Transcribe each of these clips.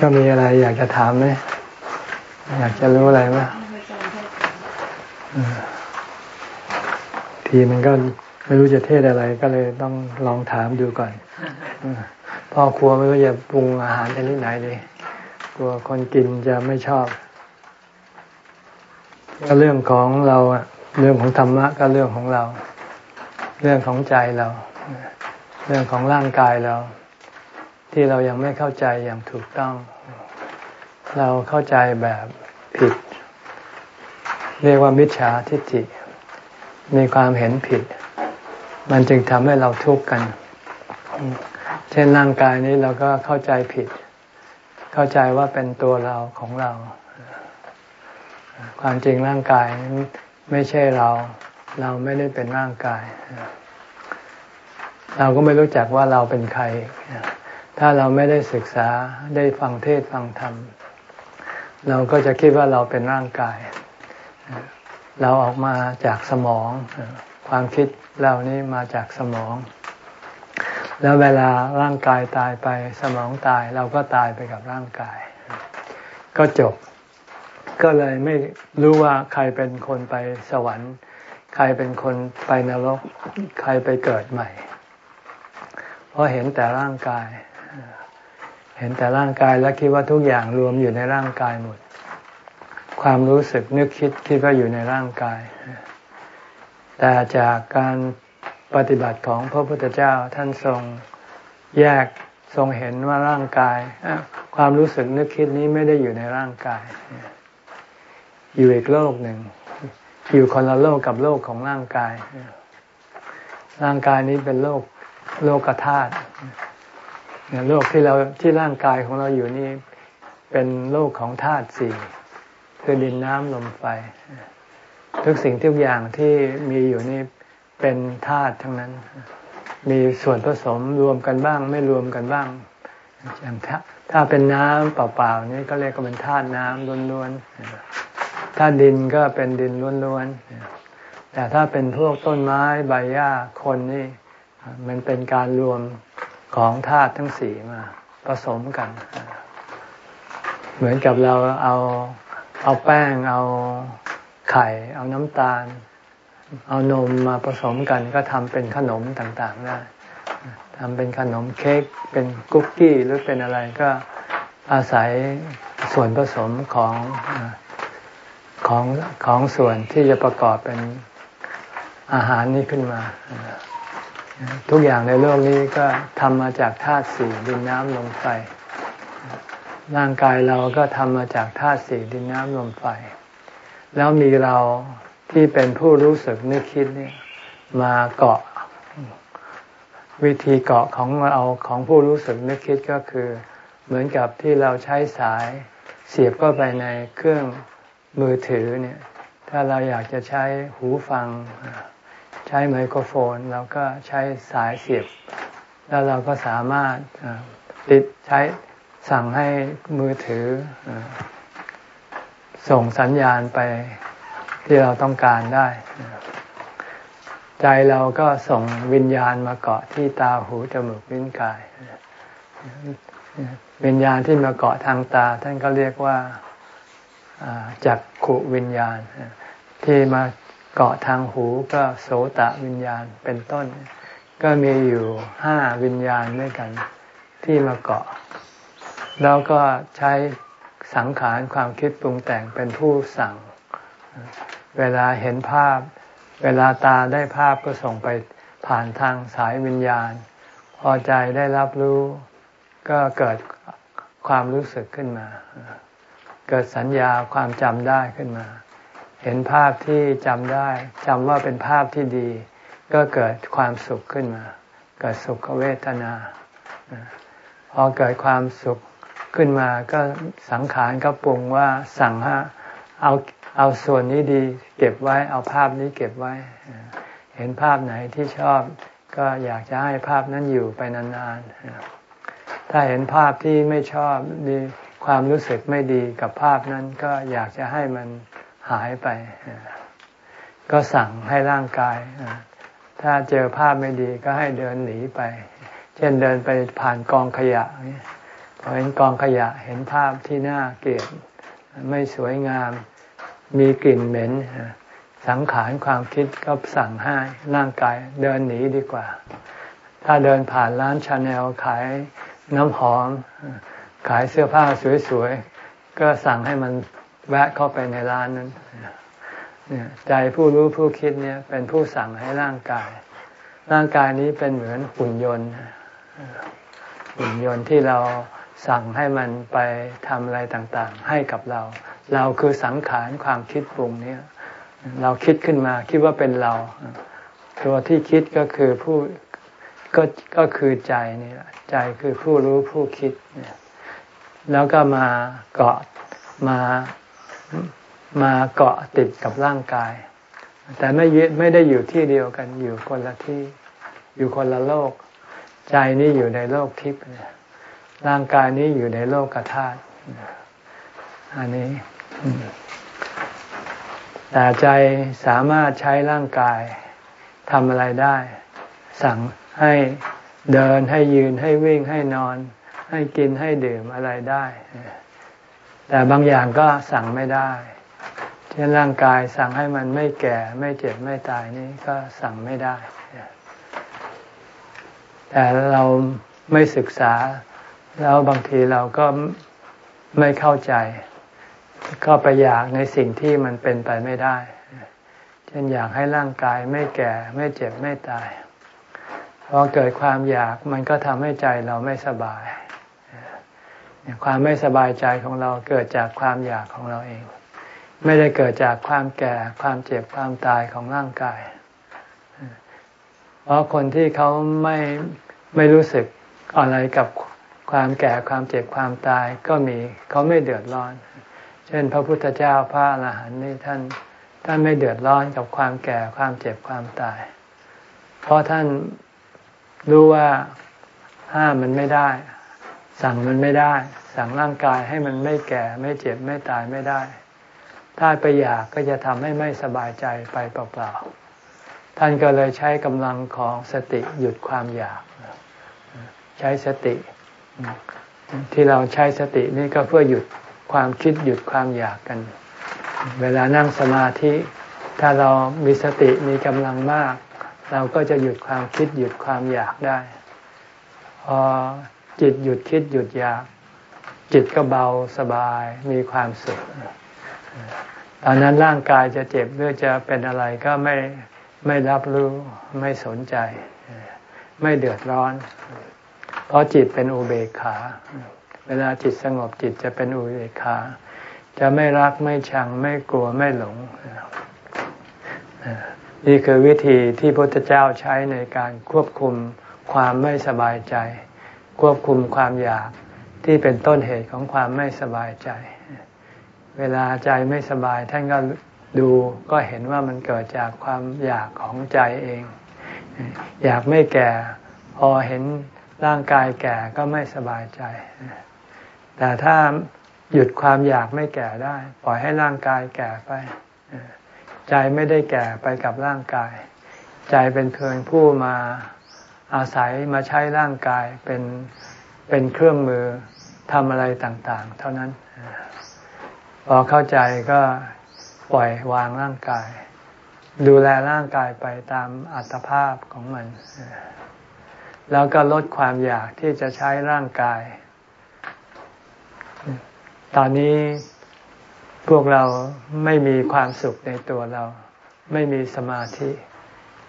ก็มีอะไรอยากจะถามไหม อยากจะรู้อะไรไหมทีมันก็ไม่รู้จะเทศอะไรก็เลยต้องลองถามดูก่อนพ่อครัวไม่รู้จะปรุงอาหารชนิดไหนดีกลัวคนกินจะไม่ชอบก็เรื่องของเราเรื่องของธรรมะก็เรื่องของเรา เรื่องของใจเรา เรื่องของร่างกายเรา ที่เรายังไม่เข้าใจอย่างถูกต้อง เราเข้าใจแบบผิด เรียกว่ามิจฉาทิฏฐิมีความเห็นผิด มันจึงทำให้เราทุกข์กัน เช่นร่างกายนี้เราก็เข้าใจผิด เข้าใจว่าเป็นตัวเราของเรา ความจริงร่างกายไม่ใช่เรา เราไม่ได้เป็นร่างกาย เราก็ไม่รู้จักว่าเราเป็นใคร ถ้าเราไม่ได้ศึกษาได้ฟังเทศฟังธรรม เราก็จะคิดว่าเราเป็นร่างกาย เราออกมาจากสมอง ความคิดเรานี้มาจากสมอง แล้วเวลาร่างกายตายไปสมองตายเราก็ตายไปกับร่างกาย ก็จบก็เลยไม่รู้ว่าใครเป็นคนไปสวรรค์ ใครเป็นคนไปนรก ใครไปเกิดใหม่ เพราะเห็นแต่ร่างกาย เห็นแต่ร่างกายแล้วคิดว่าทุกอย่างรวมอยู่ในร่างกายหมด ความรู้สึกนึกคิดคิดว่าอยู่ในร่างกาย แต่จากการปฏิบัติของพระพุทธเจ้าท่านทรงแยกทรงเห็นว่าร่างกาย ความรู้สึกนึกคิดนี้ไม่ได้อยู่ในร่างกาย อยู่อีกโลกหนึ่ง อยู่คนละโลกกับโลกของร่างกาย ร่างกายนี้เป็นโลกโลกธาตุ โลกที่เราที่ร่างกายของเราอยู่นี่ เป็นโลกของธาตุสี่คือดินน้ำลมไฟ ทุกสิ่งทุกอย่างที่มีอยู่นี่เป็นธาตุทั้งนั้น มีส่วนผสมรวมกันบ้าง ไม่รวมกันบ้างอย่างถ้าเป็นน้ำเปล่าๆนี่ก็เรียกว่าเป็นธาตุน้ำล้วนๆถ้าดินก็เป็นดินล้วนๆแต่ถ้าเป็นพวกต้นไม้ใบหญ้าคนนี่มันเป็นการรวม ของธาตุทั้งสี่มาผสมกัน เหมือนกับเราเอาเอาแป้ง เอาไข่ เอาน้ำตาล เอานมมาผสมกันก็ทำเป็นขนมต่างๆได้ทำเป็นขนมเค้กเป็นคุกกี้หรือเป็นอะไรก็อาศัยส่วนผสมของของของส่วนที่จะประกอบเป็นอาหารนี้ขึ้นมา ทุกอย่างในโลกนี้ก็ทำมาจากธาตุสี่ดินน้ำลมไฟ ร่างกายเราก็ทำมาจากธาตุสี่ดินน้ำลมไฟ แล้วมีเราที่เป็นผู้รู้สึกนึกคิดนี่มาเกาะ วิธีเกาะของเราของผู้รู้สึกนึกคิดก็คือ เหมือนกับที่เราใช้สายเสียบเข้าไปในเครื่องมือถือเนี่ย ถ้าเราอยากจะใช้หูฟัง ใช้ไมโครโฟน เราก็ใช้สายเสียบ แล้วเราก็สามารถติดใช้สั่งให้มือถือ ส่งสัญญาณไปที่เราต้องการได้ ใจเราก็ส่งวิญญาณมาเกาะที่ตาหูจมูกลิ้นกาย วิญญาณที่มาเกาะทางตา ท่านก็เรียกว่าจักขุวิญญาณที่มา เกาะทางหูก็โสตะวิญญาณเป็นต้น ก็มีอยู่ห้าวิญญาณด้วยกันที่มาเกาะ แล้วก็ใช้สังขารความคิดปรุงแต่งเป็นผู้สั่ง เวลาเห็นภาพ เวลาตาได้ภาพก็ส่งไปผ่านทางสายวิญญาณ พอใจได้รับรู้ก็เกิดความรู้สึกขึ้นมา เกิดสัญญาความจำได้ขึ้นมา เห็นภาพที่จำได้จำว่าเป็นภาพที่ดี ก็เกิดความสุขขึ้นมา เกิดสุขเวทนา พอเกิดความสุขขึ้นมาก็สังขารก็ปรุงว่าสั่งฮะเอาเอาส่วนนี้ดีเก็บไว้เอาภาพนี้เก็บไว้ เห็นภาพไหนที่ชอบก็อยากจะให้ภาพนั้นอยู่ไปนานๆ ถ้าเห็นภาพที่ไม่ชอบดีความรู้สึกไม่ดีกับภาพนั้นก็อยากจะให้มัน หายไป ก็สั่งให้ร่างกาย ถ้าเจอภาพไม่ดีก็ให้เดินหนีไป เช่นเดินไปผ่านกองขยะพอเห็นกองขยะเห็นภาพที่น่าเกลียดไม่สวยงาม มีกลิ่นเหม็น สังขารความคิดก็สั่งให้ร่างกายเดินหนีดีกว่า ถ้าเดินผ่านร้านชาแนลขายน้ำหอม ขายเสื้อผ้าสวยๆ ก็สั่งให้มัน แวะเข้าไปในร้านนั้นใจผู้รู้ผู้คิดเนี่ย เป็นผู้สั่งให้ร่างกาย ร่างกายนี้เป็นเหมือนหุ่นยนต์ หุ่นยนต์ที่เราสั่งให้มันไปทำอะไรต่างๆ ให้กับเรา เราคือสังขารความคิดปรุงเนี้ยเราคิดขึ้นมาคิดว่าเป็นเรา ตัวที่คิดก็คือผู้ก็ก็คือใจนี่แหละใจคือผู้รู้ผู้คิดเนี่ยแล้วก็มาเกาะมา มาเกาะติดกับร่างกาย แต่ไม่ยึดไม่ได้อยู่ที่เดียวกันอยู่คนละที่ อยู่คนละโลก ใจนี้อยู่ในโลกทิพย์ร่างกายนี้อยู่ในโลกกธาตุอันนี้แต่ใจสามารถใช้ร่างกายทำอะไรได้ สั่งให้เดินให้ยืนให้วิ่งให้นอน ให้กินให้ดื่มอะไรได้ แต่บางอย่างก็สั่งไม่ได้ เช่นร่างกายสั่งให้มันไม่แก่ไม่เจ็บไม่ตายนี่ก็สั่งไม่ได้ แต่เราไม่ศึกษา แล้วบางทีเราก็ไม่เข้าใจ ก็ไปอยากในสิ่งที่มันเป็นไปไม่ได้ เช่นอยากให้ร่างกายไม่แก่ไม่เจ็บไม่ตายพอเกิดความอยากมันก็ทำให้ใจเราไม่สบาย ความไม่สบายใจของเราเกิดจากความอยากของเราเอง ไม่ได้เกิดจากความแก่ ความเจ็บความตายของร่างกาย เพราะคนที่เขาไม่ไม่รู้สึกอะไรกับความแก่ความเจ็บความตายก็มีเขาไม่เดือดร้อน เช่น พระพุทธเจ้าพระอรหันต์นี่ท่านท่านไม่เดือดร้อนกับความแก่ความเจ็บความตาย เพราะท่านรู้ว่าห้ามมันไม่ได้ สั่งมันไม่ได้ สั่งร่างกายให้มันไม่แก่ ไม่เจ็บไม่ตายไม่ได้ ถ้าไปอยากก็จะทำให้ไม่สบายใจไปเปล่าๆท่านก็เลยใช้กำลังของสติหยุดความอยาก ใช้สติ ที่เราใช้สตินี่ก็เพื่อหยุดความคิดหยุดความอยากกัน เวลานั่งสมาธิ ถ้าเรามีสติมีกำลังมาก เราก็จะหยุดความคิดหยุดความอยากได้พอ จิตหยุดคิดหยุดอยาก จิตก็เบาสบายมีความสุขตอนนั้นร่างกายจะเจ็บหรือจะเป็นอะไรก็ไม่ไม่รับรู้ไม่สนใจ ไม่เดือดร้อน เพราะจิตเป็นอุเบกขา เวลาจิตสงบจิตจะเป็นอุเบกขา จะไม่รักไม่ชังไม่กลัวไม่หลง นี่คือวิธีที่พระพุทธเจ้าใช้ในการควบคุมความไม่สบายใจ ควบคุมความอยากที่เป็นต้นเหตุของความไม่สบายใจ เวลาใจไม่สบายท่านก็ดูก็เห็นว่ามันเกิดจากความอยากของใจเอง อยากไม่แก่ พอเห็นร่างกายแก่ก็ไม่สบายใจ แต่ถ้าหยุดความอยากไม่แก่ได้ ปล่อยให้ร่างกายแก่ไป ใจไม่ได้แก่ไปกับร่างกาย ใจเป็นเพียงผู้มา อาศัยมาใช้ร่างกายเป็นเป็นเครื่องมือทำอะไรต่าง ๆ เท่านั้น พอเข้าใจก็ปล่อยวางร่างกาย ดูแลร่างกายไปตามอัตภาพของมัน แล้วก็ลดความอยากที่จะใช้ร่างกาย ตอนนี้พวกเราไม่มีความสุขในตัวเรา ไม่มีสมาธิ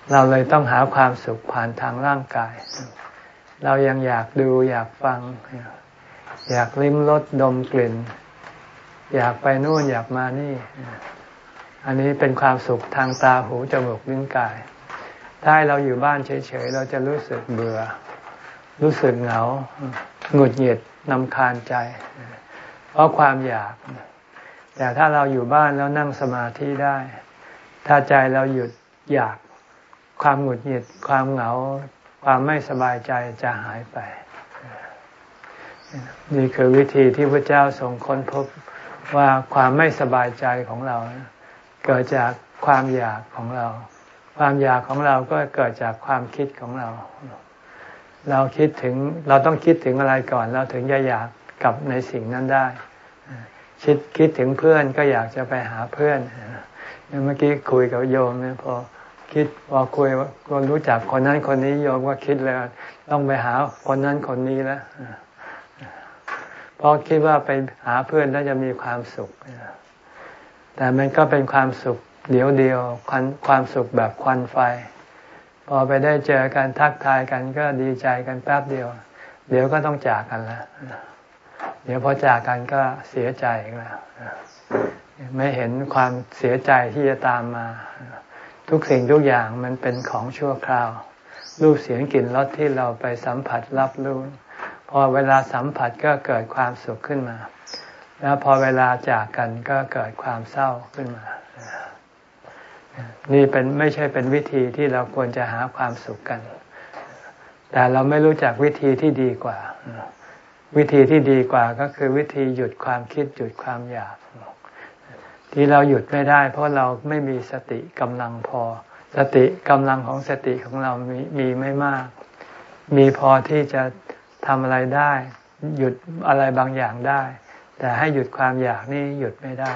เราเลยต้องหาความสุขผ่านทางร่างกาย เรายังอยากดูอยากฟัง อยากลิ้มรสดมกลิ่น อยากไปนู่นอยากมานี่ อันนี้เป็นความสุขทางตาหูจมูกลิ้นกาย ถ้าเราอยู่บ้านเฉยๆ เราจะรู้สึกเบื่อ รู้สึกเหงาหงุดหงิดนำคาญใจ เพราะความอยาก แต่ถ้าเราอยู่บ้านแล้วนั่งสมาธิได้ ถ้าใจเราหยุดอยาก ความหงุดหงิดความเหงา ความไม่สบายใจจะหายไป นี่คือวิธีที่พระเจ้าทรงค้นพบว่าความไม่สบายใจของเรา เกิดจากความอยากของเรา ความอยากของเราก็เกิดจากความคิดของเรา เราคิดถึงเราต้องคิดถึงอะไรก่อน เราถึงจะอยากกับในสิ่งนั้นได้ คิดคิดถึงเพื่อนก็อยากจะไปหาเพื่อนเมื่อกี้คุยกับโยมเนี่ยพอ คิดพอคุยก็รู้จักคนนั้นคนนี้โยมก็คิดเลยต้องไปหาคนนั้นคนนี้แล้วเพราะคิดว่าไปหาเพื่อนแล้วจะมีความสุขแต่มันก็เป็นความสุขเดียวเดียวความสุขแบบควันไฟ พอไปได้เจอกันทักทายกันก็ดีใจกันแป๊บเดียว เดี๋ยวก็ต้องจากกันแล้วเดี๋ยวพอจากกันก็เสียใจแล้วไม่เห็นความเสียใจที่จะตามมา ทุกสิ่งทุกอย่างมันเป็นของชั่วคราว รูปเสียงกลิ่นรสที่เราไปสัมผัสรับรู้ พอเวลาสัมผัสก็เกิดความสุขขึ้นมา แล้วพอเวลาจากกันก็เกิดความเศร้าขึ้นมา นี่เป็นไม่ใช่เป็นวิธีที่เราควรจะหาความสุขกัน แต่เราไม่รู้จักวิธีที่ดีกว่า วิธีที่ดีกว่าก็คือวิธีหยุดความคิดหยุดความอยาก ที่เราหยุดไม่ได้ เพราะเราไม่มีสติกำลังพอ สติกำลังของสติของเรามีมีไม่มาก มีพอที่จะทำอะไรได้ หยุดอะไรบางอย่างได้ แต่ให้หยุดความอยากนี่หยุดไม่ได้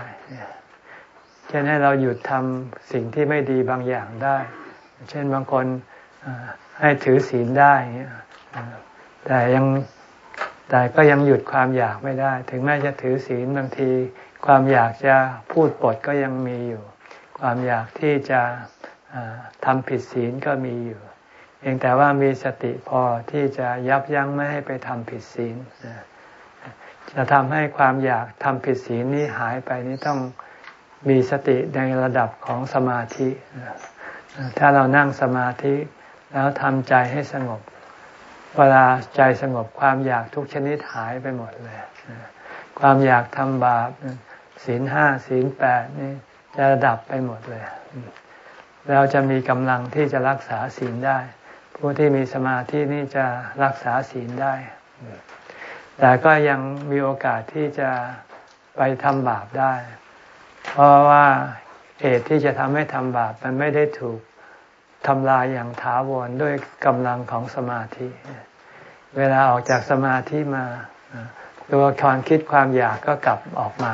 เช่นให้เราหยุดทำสิ่งที่ไม่ดีบางอย่างได้ เช่นบางคนให้ถือศีลได้แต่ยังแต่ก็ยังหยุดความอยากไม่ได้ ถึงแม้จะถือศีลบางที ความอยากจะพูดปดก็ยังมีอยู่ ความอยากที่จะทำผิดศีลก็มีอยู่เองแต่ว่ามีสติพอที่จะยับยั้งไม่ให้ไปทำผิดศีลจะทำให้ความอยากทำผิดศีลนี้หายไปนี้ต้องมีสติในระดับของสมาธิ ถ้าเรานั่งสมาธิแล้วทำใจให้สงบ เวลาใจสงบความอยากทุกชนิดหายไปหมดเลย ความอยากทำบาป ศีลห้าศีลแปดนี่จะดับไปหมดเลย เราจะมีกำลังที่จะรักษาศีลได้ ผู้ที่มีสมาธินี่จะรักษาศีลได้ แต่ก็ยังมีโอกาสที่จะไปทำบาปได้ เพราะว่าเหตุที่จะทำให้ทำบาปมันไม่ได้ถูกทำลายอย่างถาวรด้วยกำลังของสมาธิ เวลาออกจากสมาธิมาตัวความคิดความอยากก็กลับออกมา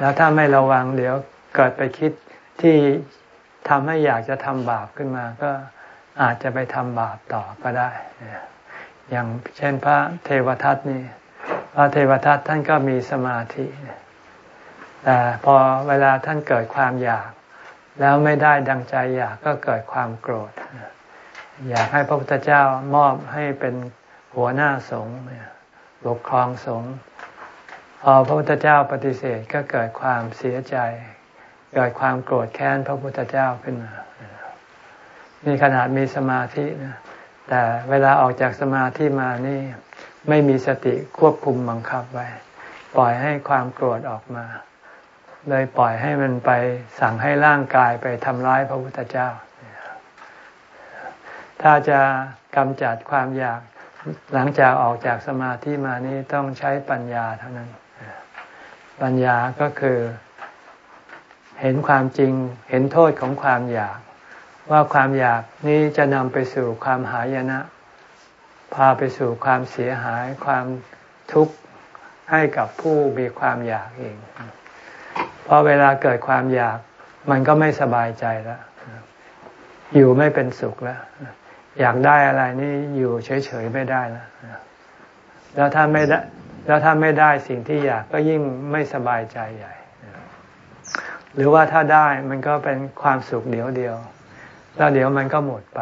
แล้วถ้าไม่ระวังเดี๋ยวเกิดไปคิดที่ทำให้อยากจะทำบาปขึ้นมาก็อาจจะไปทำบาปต่อก็ได้ อย่างเช่นพระเทวทัตนี่ พระเทวทัตท่านก็มีสมาธิ แต่พอเวลาท่านเกิดความอยาก แล้วไม่ได้ดังใจอยากก็เกิดความโกรธ อยากให้พระพุทธเจ้ามอบให้เป็นหัวหน้าสงฆ์ปกครองสงฆ์ พอพระพุทธเจ้าปฏิเสธก็เกิดความเสียใจ เกิดความโกรธแค้นพระพุทธเจ้าขึ้นมานี่ขนาดมีสมาธินะแต่เวลาออกจากสมาธิมานี่ไม่มีสติควบคุมบังคับไว้ ปล่อยให้ความโกรธออกมา เลยปล่อยให้มันไปสั่งให้ร่างกายไปทำร้ายพระพุทธเจ้า ถ้าจะกำจัดความอยากหลังจากออกจากสมาธิมานี้ต้องใช้ปัญญาเท่านั้น ปัญญาก็คือ เห็นความจริง เห็นโทษของความอยาก ว่าความอยากนี้จะนำไปสู่ความหายนะ พาไปสู่ความเสียหาย ความทุกข์ให้กับผู้มีความอยากเองพราะเวลาเกิดความอยาก มันก็ไม่สบายใจแล้ว อยู่ไม่เป็นสุขแล้ว อยากได้อะไรนี่อยู่เฉยๆไม่ได้แล้วแล้วถ้าไม่ได้ แล้วถ้าไม่ได้สิ่งที่อยากก็ยิ่งไม่สบายใจใหญ่ หรือว่าถ้าได้มันก็เป็นความสุขเดียวเดียว แล้วเดี๋ยวมันก็หมดไป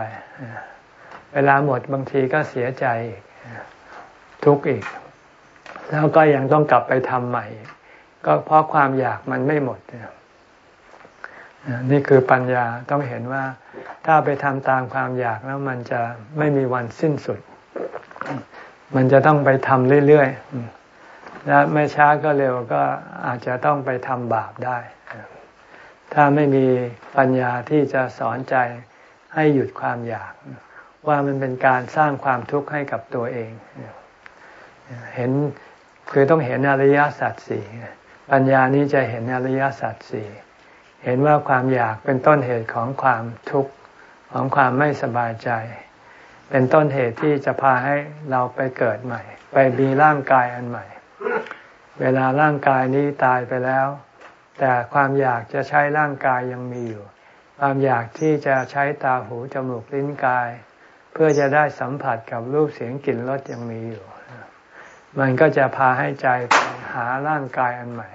เวลาหมดบางทีก็เสียใจอีกทุกข์อีก แล้วก็ยังต้องกลับไปทำใหม่ ก็เพราะความอยากมันไม่หมด นี่คือปัญญาต้องเห็นว่าถ้าไปทำตามความอยากแล้วมันจะไม่มีวันสิ้นสุด มันจะต้องไปทำเรื่อยๆ และไม่ช้าก็เร็วก็อาจจะต้องไปทำบาปได้ ถ้าไม่มีปัญญาที่จะสอนใจให้หยุดความอยาก ว่ามันเป็นการสร้างความทุกข์ให้กับตัวเอง เห็นคือต้องเห็นอริยสัจสี่ปัญญานี้จะเห็นอริยสัจสี่เห็นว่าความอยากเป็นต้นเหตุของความทุกข์ของความไม่สบายใจ เป็นต้นเหตุที่จะพาให้เราไปเกิดใหม่ ไปมีร่างกายอันใหม่ เวลาร่างกายนี้ตายไปแล้ว แต่ความอยากจะใช้ร่างกายยังมีอยู่ ความอยากที่จะใช้ตาหูจมูกลิ้นกาย เพื่อจะได้สัมผัสกับรูปเสียงกลิ่นรสยังมีอยู่ มันก็จะพาให้ใจไปหาร่างกายอันใหม่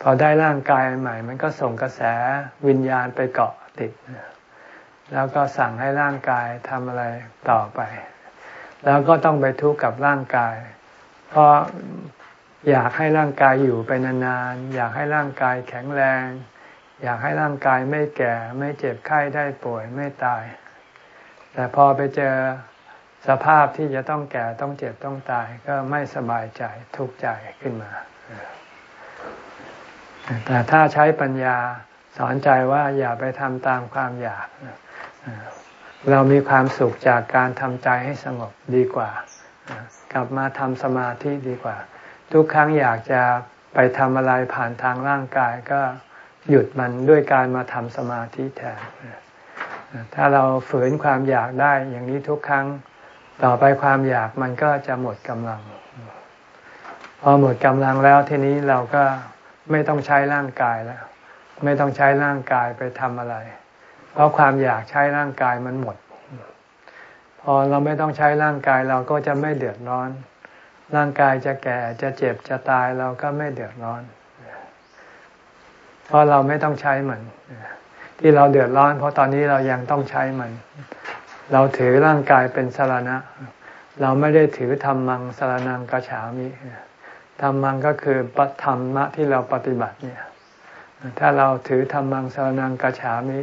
พอได้ร่างกายอันใหม่ มันก็ส่งกระแสวิญญาณไปเกาะติด แล้วก็สั่งให้ร่างกายทำอะไรต่อไป แล้วก็ต้องไปทุกข์กับร่างกาย เพราะอยากให้ร่างกายอยู่ไปนานๆ อยากให้ร่างกายแข็งแรง อยากให้ร่างกายไม่แก่ ไม่เจ็บไข้ได้ป่วยไม่ตาย แต่พอไปเจอสภาพที่จะต้องแก่ต้องเจ็บต้องตาย ก็ไม่สบายใจทุกข์ใจขึ้นมา แต่ถ้าใช้ปัญญาสอนใจว่าอย่าไปทำตามความอยาก เรามีความสุขจากการทำใจให้สงบดีกว่า กลับมาทำสมาธิดีกว่า ทุกครั้งอยากจะไปทำอะไรผ่านทางร่างกายก็หยุดมันด้วยการมาทำสมาธิแทน ถ้าเราฝืนความอยากได้อย่างนี้ทุกครั้งต่อไปความอยากมันก็จะหมดกำลัง พอหมดกำลังแล้วทีนี้เราก็ไม่ต้องใช้ร่างกายแล้ว ไม่ต้องใช้ร่างกายไปทำอะไร เพราะความอยากใช้ร่างกายมันหมด พอเราไม่ต้องใช้ร่างกายเราก็จะไม่เดือดร้อน ร่างกายจะแก่จะเจ็บจะตายเราก็ไม่เดือดร้อน เพราะเราไม่ต้องใช้มัน ที่เราเดือดร้อน เพราะตอนนี้เรายังต้องใช้มัน เราถือร่างกายเป็นสารณะ เราไม่ได้ถือธรรมังสารนังกระฉามิธรรมังก็คือปธรรมะที่เราปฏิบัติเนี่ย ถ้าเราถือธรรมังสารนังกระฉามิ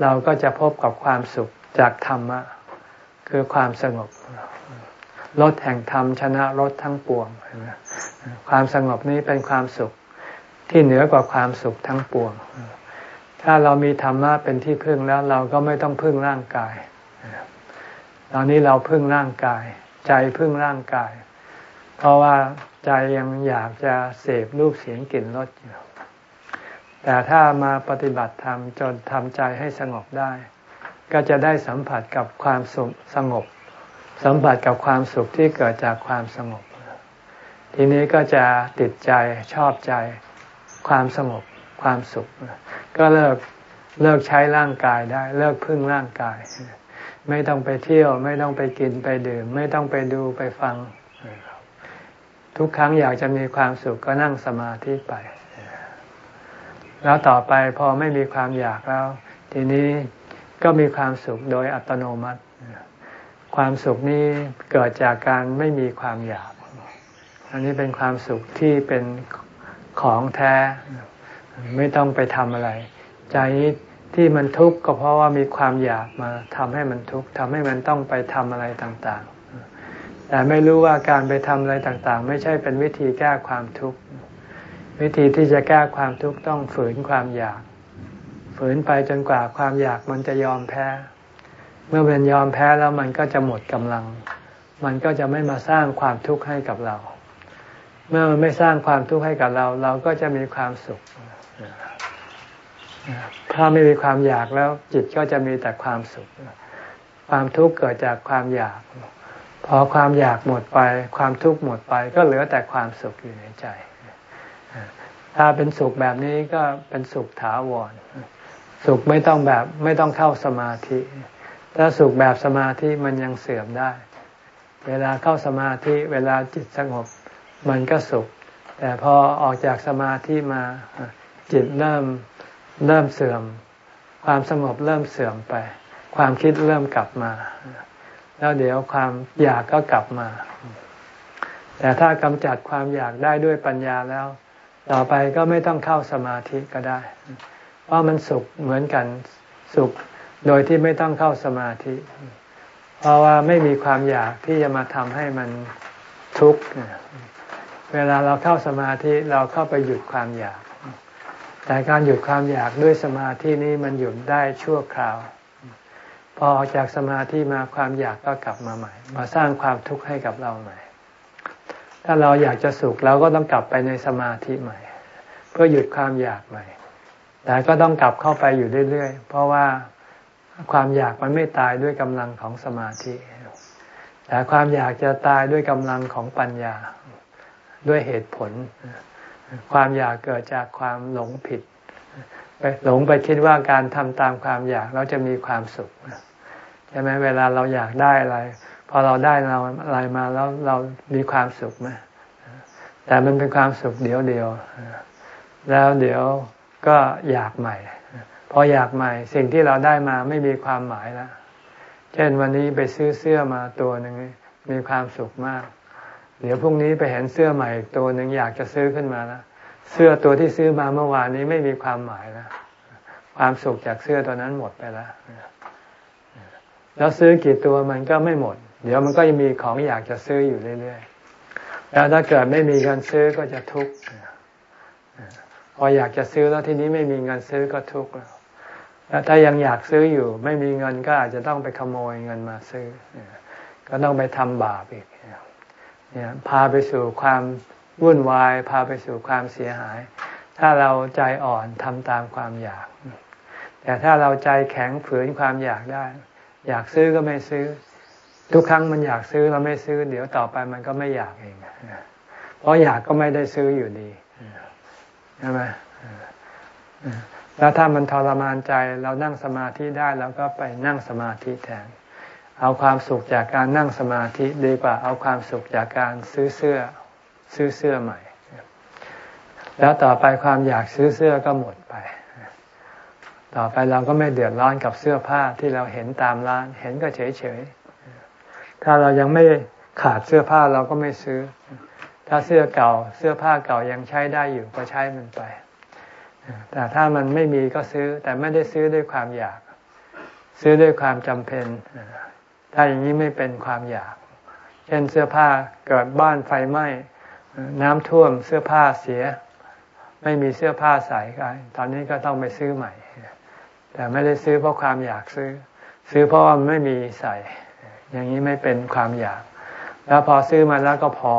เราก็จะพบกับความสุขจากธรรมะ คือความสงบรถแห่งธรรมชนะรถทั้งปวง ความสงบนี้เป็นความสุขที่เหนือกว่าความสุขทั้งปวง ถ้าเรามีธรรมะเป็นที่พึ่งแล้วเราก็ไม่ต้องพึ่งร่างกาย ตอนนี้เราพึ่งร่างกาย ใจพึ่งร่างกาย เพราะว่าใจยังอยากจะเสพรูปเสียงกลิ่นรสอยู่ แต่ถ้ามาปฏิบัติธรรมจนทำใจให้สงบได้ ก็จะได้สัมผัสกับความสุขสงบ สัมผัสกับความสุขที่เกิดจากความสงบ ทีนี้ก็จะติดใจชอบใจความสงบความสุข ก็เลิกเลิกใช้ร่างกายได้ เลิกพึ่งร่างกาย ไม่ต้องไปเที่ยว ไม่ต้องไปกินไปดื่ม ไม่ต้องไปดูไปฟัง ทุกครั้งอยากจะมีความสุขก็นั่งสมาธิไป แล้วต่อไปพอไม่มีความอยากแล้ว ทีนี้ก็มีความสุขโดยอัตโนมัติ ความสุขนี้เกิดจากการไม่มีความอยาก อันนี้เป็นความสุขที่เป็นของแท้ ไม่ต้องไปทำอะไร ใจที่มันทุกข์ก็เพราะว่ามีความอยากมาทำให้มันทุกข์ทำให้มันต้องไปทำอะไรต่างๆ แต่ไม่รู้ว่าการไปทำอะไรต่างๆ ไม่ใช่เป็นวิธีแก้ความทุกข์ วิธีที่จะแก้ความทุกข์ต้องฝืนความอยาก ฝืนไปจนกว่าความอยากมันจะยอมแพ้ เมื่อมันยอมแพ้แล้วมันก็จะหมดกำลัง มันก็จะไม่มาสร้างความทุกข์ให้กับเรา เมื่อมันไม่สร้างความทุกข์ให้กับเรา เราก็จะมีความสุข ถ้าไม่มีความอยากแล้วจิตก็จะมีแต่ความสุข ความทุกข์เกิดจากความอยาก พอความอยากหมดไป ความทุกข์หมดไป ก็เหลือแต่ความสุขอยู่ในใจ ถ้าเป็นสุขแบบนี้ก็เป็นสุขถาวร สุขไม่ต้องแบบไม่ต้องเข้าสมาธิ ถ้าสุขแบบสมาธิมันยังเสื่อมได้ เวลาเข้าสมาธิเวลาจิตสงบมันก็สุข แต่พอออกจากสมาธิมาจิตเริ่มเริ่มเสื่อม ความสงบเริ่มเสื่อมไป ความคิดเริ่มกลับมา แล้วเดี๋ยวความอยากก็กลับมา แต่ถ้ากำจัดความอยากได้ด้วยปัญญาแล้ว ต่อไปก็ไม่ต้องเข้าสมาธิก็ได้ เพราะมันสุขเหมือนกันสุขโดยที่ไม่ต้องเข้าสมาธิ เพราะว่าไม่มีความอยากที่จะมาทำให้มันทุกข์เวลาเราเข้าสมาธิเราเข้าไปหยุดความอยาก แต่การหยุดความอยากด้วยสมาธินี้มันหยุดได้ชั่วคราว พอออกจากสมาธิมาความอยากก็กลับมาใหม่ มาสร้างความทุกข์ให้กับเราใหม่ ถ้าเราอยากจะสุขเราก็ต้องกลับไปในสมาธิใหม่ เพื่อหยุดความอยากใหม่ แต่ก็ต้องกลับเข้าไปอยู่เรื่อยๆ เพราะว่าความอยากมันไม่ตายด้วยกำลังของสมาธิ แต่ความอยากจะตายด้วยกำลังของปัญญาด้วยเหตุผล ความอยากเกิดจากความหลงผิดหลงไปคิดว่าการทำตามความอยากเราจะมีความสุขใช่ไหมเวลาเราอยากได้อะไร พอเราได้เราอะไรมาแล้วเรามีความสุขไหมแต่มันเป็นความสุขเดียวเดียว แล้วเดี๋ยวก็อยากใหม่ พออยากใหม่สิ่งที่เราได้มาไม่มีความหมายแล้วเช่นวันนี้ไปซื้อเสื้อมาตัวหนึ่งมีความสุขมาก เดี๋ยวพรุ่งนี้ไปเห็นเสื้อใหม่อีกตัวหนึ่งอยากจะซื้อขึ้นมาแล้วเสื้อตัวที่ซื้อมาเมื่อวานนี้ไม่มีความหมายแล้วความสุขจากเสื้อตัวนั้นหมดไปแล้ว แล้วซื้อกี่ตัวมันก็ไม่หมด เดี๋ยวมันก็ยังมีของอยากจะซื้ออยู่เรื่อยๆ แล้วถ้าเกิดไม่มีเงินซื้อก็จะทุกข์ พออยากจะซื้อแล้วทีนี้ไม่มีเงินซื้อก็ทุกข์แล้ว แล้วถ้ายังอยากซื้ออยู่ ไม่มีเงินก็อาจจะต้องไปขโมยเงินมาซื้อ ก็ต้องไปทำบาปอีก เนี่ยพาไปสู่ความวุ่นวาย พาไปสู่ความเสียหาย ถ้าเราใจอ่อนทำตามความอยาก แต่ถ้าเราใจแข็งฝืนความอยากได้ อยากซื้อก็ไม่ซื้อ ทุกครั้งมันอยากซื้อเราไม่ซื้อ เดี๋ยวต่อไปมันก็ไม่อยากเองเพราะอยากก็ไม่ได้ซื้ออยู่ดีใช่ไหมแล้วถ้ามันทรมานใจเรานั่งสมาธิได้เราก็ไปนั่งสมาธิแทน เอาความสุขจากการนั่งสมาธิดีกว่าเอาความสุขจากการซื้อเสื้อ ซื้อเสื้อใหม่ แล้วต่อไปความอยากซื้อเสื้อก็หมดไป ต่อไปเราก็ไม่เดือดร้อนกับเสื้อผ้าที่เราเห็นตามร้าน เห็นก็เฉยเฉย ถ้าเรายังไม่ขาดเสื้อผ้าเราก็ไม่ซื้อ ถ้าเสื้อเก่าเสื้อผ้าเก่ายังใช้ได้อยู่ก็ใช้มันไป แต่ถ้ามันไม่มีก็ซื้อ แต่ไม่ได้ซื้อด้วยความอยาก ซื้อด้วยความจำเป็น ถ้าอย่างนี้ไม่เป็นความอยาก เช่นเสื้อผ้าเกิดบ้านไฟไหม้น้ำท่วมเสื้อผ้าเสีย ไม่มีเสื้อผ้าใส่กันตอนนี้ก็ต้องไปซื้อใหม่ แต่ไม่ได้ซื้อเพราะความอยากซื้อ ซื้อเพราะว่าไม่มีใส่ อย่างนี้ไม่เป็นความอยาก แล้วพอซื้อมาแล้วก็พอ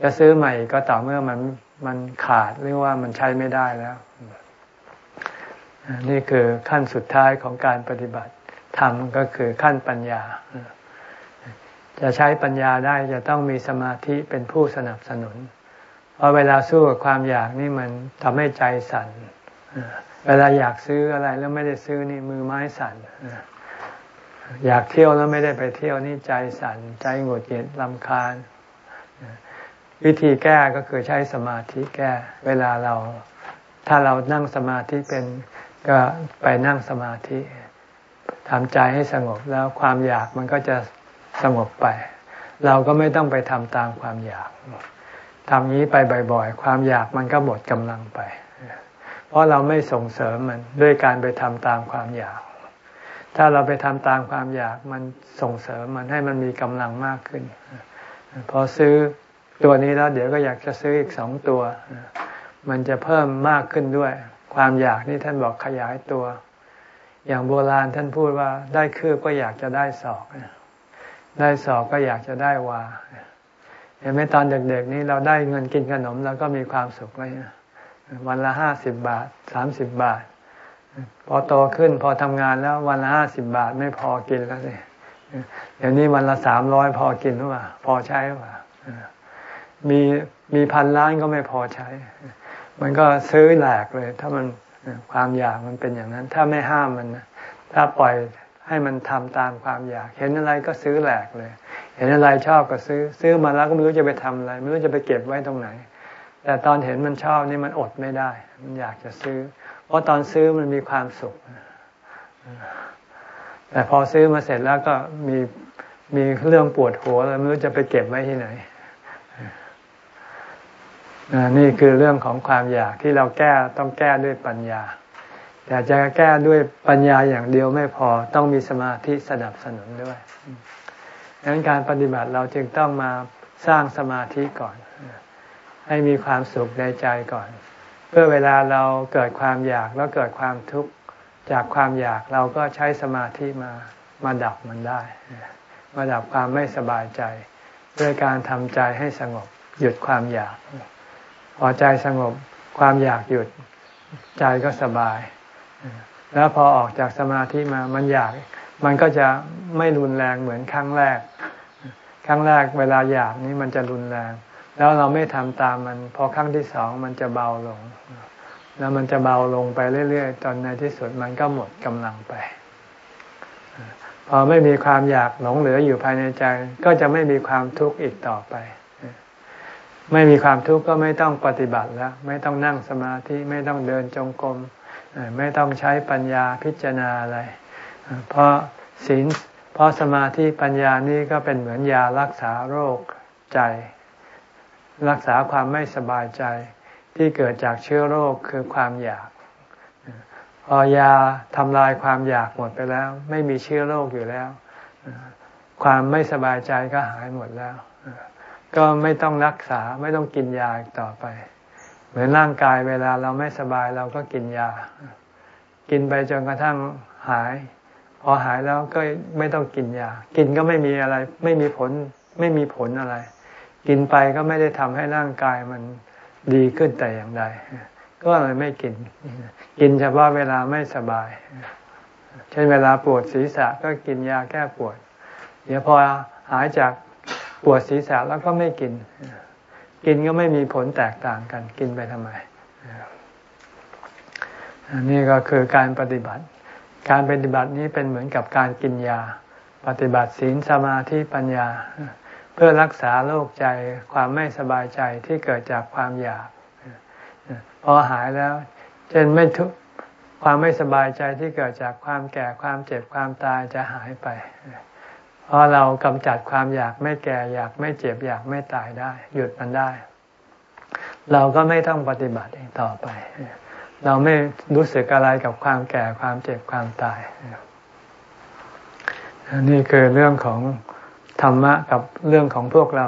จะซื้อใหม่ก็ต่อเมื่อมันมันขาดหรือว่ามันใช้ไม่ได้แล้ว นี่คือขั้นสุดท้ายของการปฏิบัติธรรมก็คือขั้นปัญญา จะใช้ปัญญาได้จะต้องมีสมาธิเป็นผู้สนับสนุน เพราะเวลาสู้กับความอยากนี่มันทำให้ใจสั่นเวลาอยากซื้ออะไรแล้วไม่ได้ซื้อนี่มือไม้สั่น อยากเที่ยวแล้วไม่ได้ไปเที่ยวนี่ใจสั่นใจหงุดหงิดลำคาญ วิธีแก้ก็คือใช้สมาธิแก้ เวลาเรา ถ้าเรานั่งสมาธิเป็นก็ไปนั่งสมาธิทำใจให้สงบแล้วความอยากมันก็จะสงบไป เราก็ไม่ต้องไปทำตามความอยากทำนี้ไปบ่อยๆ ความอยากมันก็หมดกำลังไป เพราะเราไม่ส่งเสริมมันด้วยการไปทำตามความอยาก ถ้าเราไปทำตามความอยากมันส่งเสริมมันให้มันมีกำลังมากขึ้น พอซื้อตัวนี้แล้วเดี๋ยวก็อยากจะซื้ออีกสองตัว มันจะเพิ่มมากขึ้นด้วย ความอยากนี่ท่านบอกขยายตัว อย่างโบราณท่านพูดว่าได้คืบก็อยากจะได้ศอก ได้ศอกก็อยากจะได้วาเห็นไหมตอนเด็กๆนี่เราได้เงินกินขนมเราก็มีความสุขเลยวันละห้าสิบบาทสามสิบบาท พอโตขึ้นพอทำงานแล้ววันละห้าสิบบาทไม่พอกินแล้วสิเดี๋ยวนี้วันละสามร้อยพอกินหรือเปล่าพอใช้หรือเปล่ามีมีพันล้านก็ไม่พอใช้ มันก็ซื้อแหลกเลย ถ้ามันความอยากมันเป็นอย่างนั้น ถ้าไม่ห้ามมันนะถ้าปล่อยให้มันทำตามความอยาก เห็นอะไรก็ซื้อแหลกเลย เห็นอะไรชอบก็ซื้อ ซื้อมาแล้วก็ไม่รู้จะไปทำอะไร ไม่รู้จะไปเก็บไว้ตรงไหน แต่ตอนเห็นมันชอบนี่มันอดไม่ได้ มันอยากจะซื้อ เพราะตอนซื้อมันมีความสุข แต่พอซื้อมาเสร็จแล้วก็มีมีเรื่องปวดหัวแล้วไม่รู้จะไปเก็บไว้ที่ไหนนี่คือเรื่องของความอยากที่เราแก้ต้องแก้ด้วยปัญญา แต่จะแก้ด้วยปัญญาอย่างเดียวไม่พอต้องมีสมาธิสนับสนุนด้วยดังนั้นการปฏิบัติเราจึงต้องมาสร้างสมาธิก่อน ให้มีความสุขในใจก่อน เพื่อเวลาเราเกิดความอยากแล้วเกิดความทุกข์จากความอยากเราก็ใช้สมาธิมามาดับมันได้ มาดับความไม่สบายใจ ด้วยการทำใจให้สงบหยุดความอยาก พอใจสงบความอยากหยุดใจก็สบาย แล้วพอออกจากสมาธิมามันอยาก มันก็จะไม่รุนแรงเหมือนครั้งแรก ครั้งแรกเวลาอยากนี้มันจะรุนแรง แล้วเราไม่ทำตามมันพอครั้งที่สองมันจะเบาลง แล้วมันจะเบาลงไปเรื่อยๆตอนในที่สุดมันก็หมดกำลังไป พอไม่มีความอยากหลงเหลืออยู่ภายในใจ ก็จะไม่มีความทุกข์อีกต่อไป ไม่มีความทุกข์ก็ไม่ต้องปฏิบัติแล้ว ไม่ต้องนั่งสมาธิไม่ต้องเดินจงกรมไม่ต้องใช้ปัญญาพิจารณาอะไร เพราะศีลเพราะสมาธิปัญญานี่ก็เป็นเหมือนยารักษาโรคใจ รักษาความไม่สบายใจที่เกิดจากเชื้อโรคคือความอยาก พอยาทำลายความอยากหมดไปแล้ว ไม่มีเชื้อโรคอยู่แล้ว ความไม่สบายใจก็หายหมดแล้ว ก็ไม่ต้องรักษาไม่ต้องกินยาต่อไป เหมือนร่างกายเวลาเราไม่สบายเราก็กินยา กินไปจนกระทั่งหาย พอหายแล้วก็ไม่ต้องกินยา กินก็ไม่มีอะไร ไม่มีผลไม่มีผลอะไร กินไปก็ไม่ได้ทำให้ร่างกายมันดีขึ้นแต่อย่างใด ก็เลยไม่กิน กินเฉพาะเวลาไม่สบาย เช่นเวลาปวดศีรษะก็กินยาแก้ปวด เดี๋ยวพอหายจากปวดศีรษะแล้วก็ไม่กิน กินก็ไม่มีผลแตกต่างกัน กินไปทำไม อันนี้ก็คือการปฏิบัติ การปฏิบัตินี้เป็นเหมือนกับการกินยา ปฏิบัติศีลสมาธิปัญญา พื่อรักษาโรคใจความไม่สบายใจที่เกิดจากความอยาก พอหายแล้วเช่นไม่ทุกความไม่สบายใจที่เกิดจากความแก่ความเจ็บความตายจะหายไป เพราะเรากำจัดความอยากไม่แก่อยากไม่เจ็บอยากไม่ตายได้ หยุดมันได้ เราก็ไม่ต้องปฏิบัติต่อไป เราไม่รู้สึกอะไรกับความแก่ความเจ็บความตายนี่คือเรื่องของ ธรรมะกับเรื่องของพวกเรา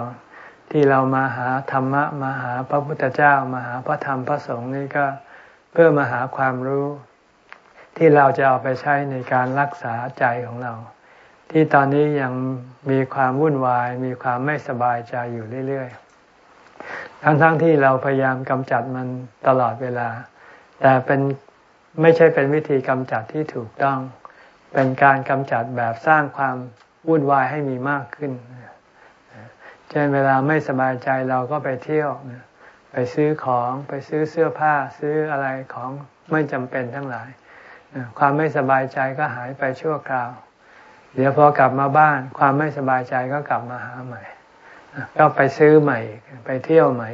ที่เรามาหาธรรมะมาหาพระพุทธเจ้ามาหาพระธรรมพระสงฆ์นี่ก็เพื่อมาหาความรู้ ที่เราจะเอาไปใช้ในการรักษาใจของเรา ที่ตอนนี้ยังมีความวุ่นวาย มีความไม่สบายใจอยู่เรื่อยๆ ทั้งๆทที่เราพยายามกำจัดมันตลอดเวลา แต่เป็นไม่ใช่เป็นวิธีกำจัดที่ถูกต้อง เป็นการกำจัดแบบสร้างความ วุ่นวายให้มีมากขึ้นเช่นเวลาไม่สบายใจเราก็ไปเที่ยว ไปซื้อของไปซื้อเสื้อผ้าซื้ออะไรของไม่จำเป็นทั้งหลาย ความไม่สบายใจก็หายไปชั่วคราว เดี๋ยวพอกลับมาบ้าน ความไม่สบายใจก็กลับมาหาใหม่ ก็ไปซื้อใหม่ ไปเที่ยวใหม่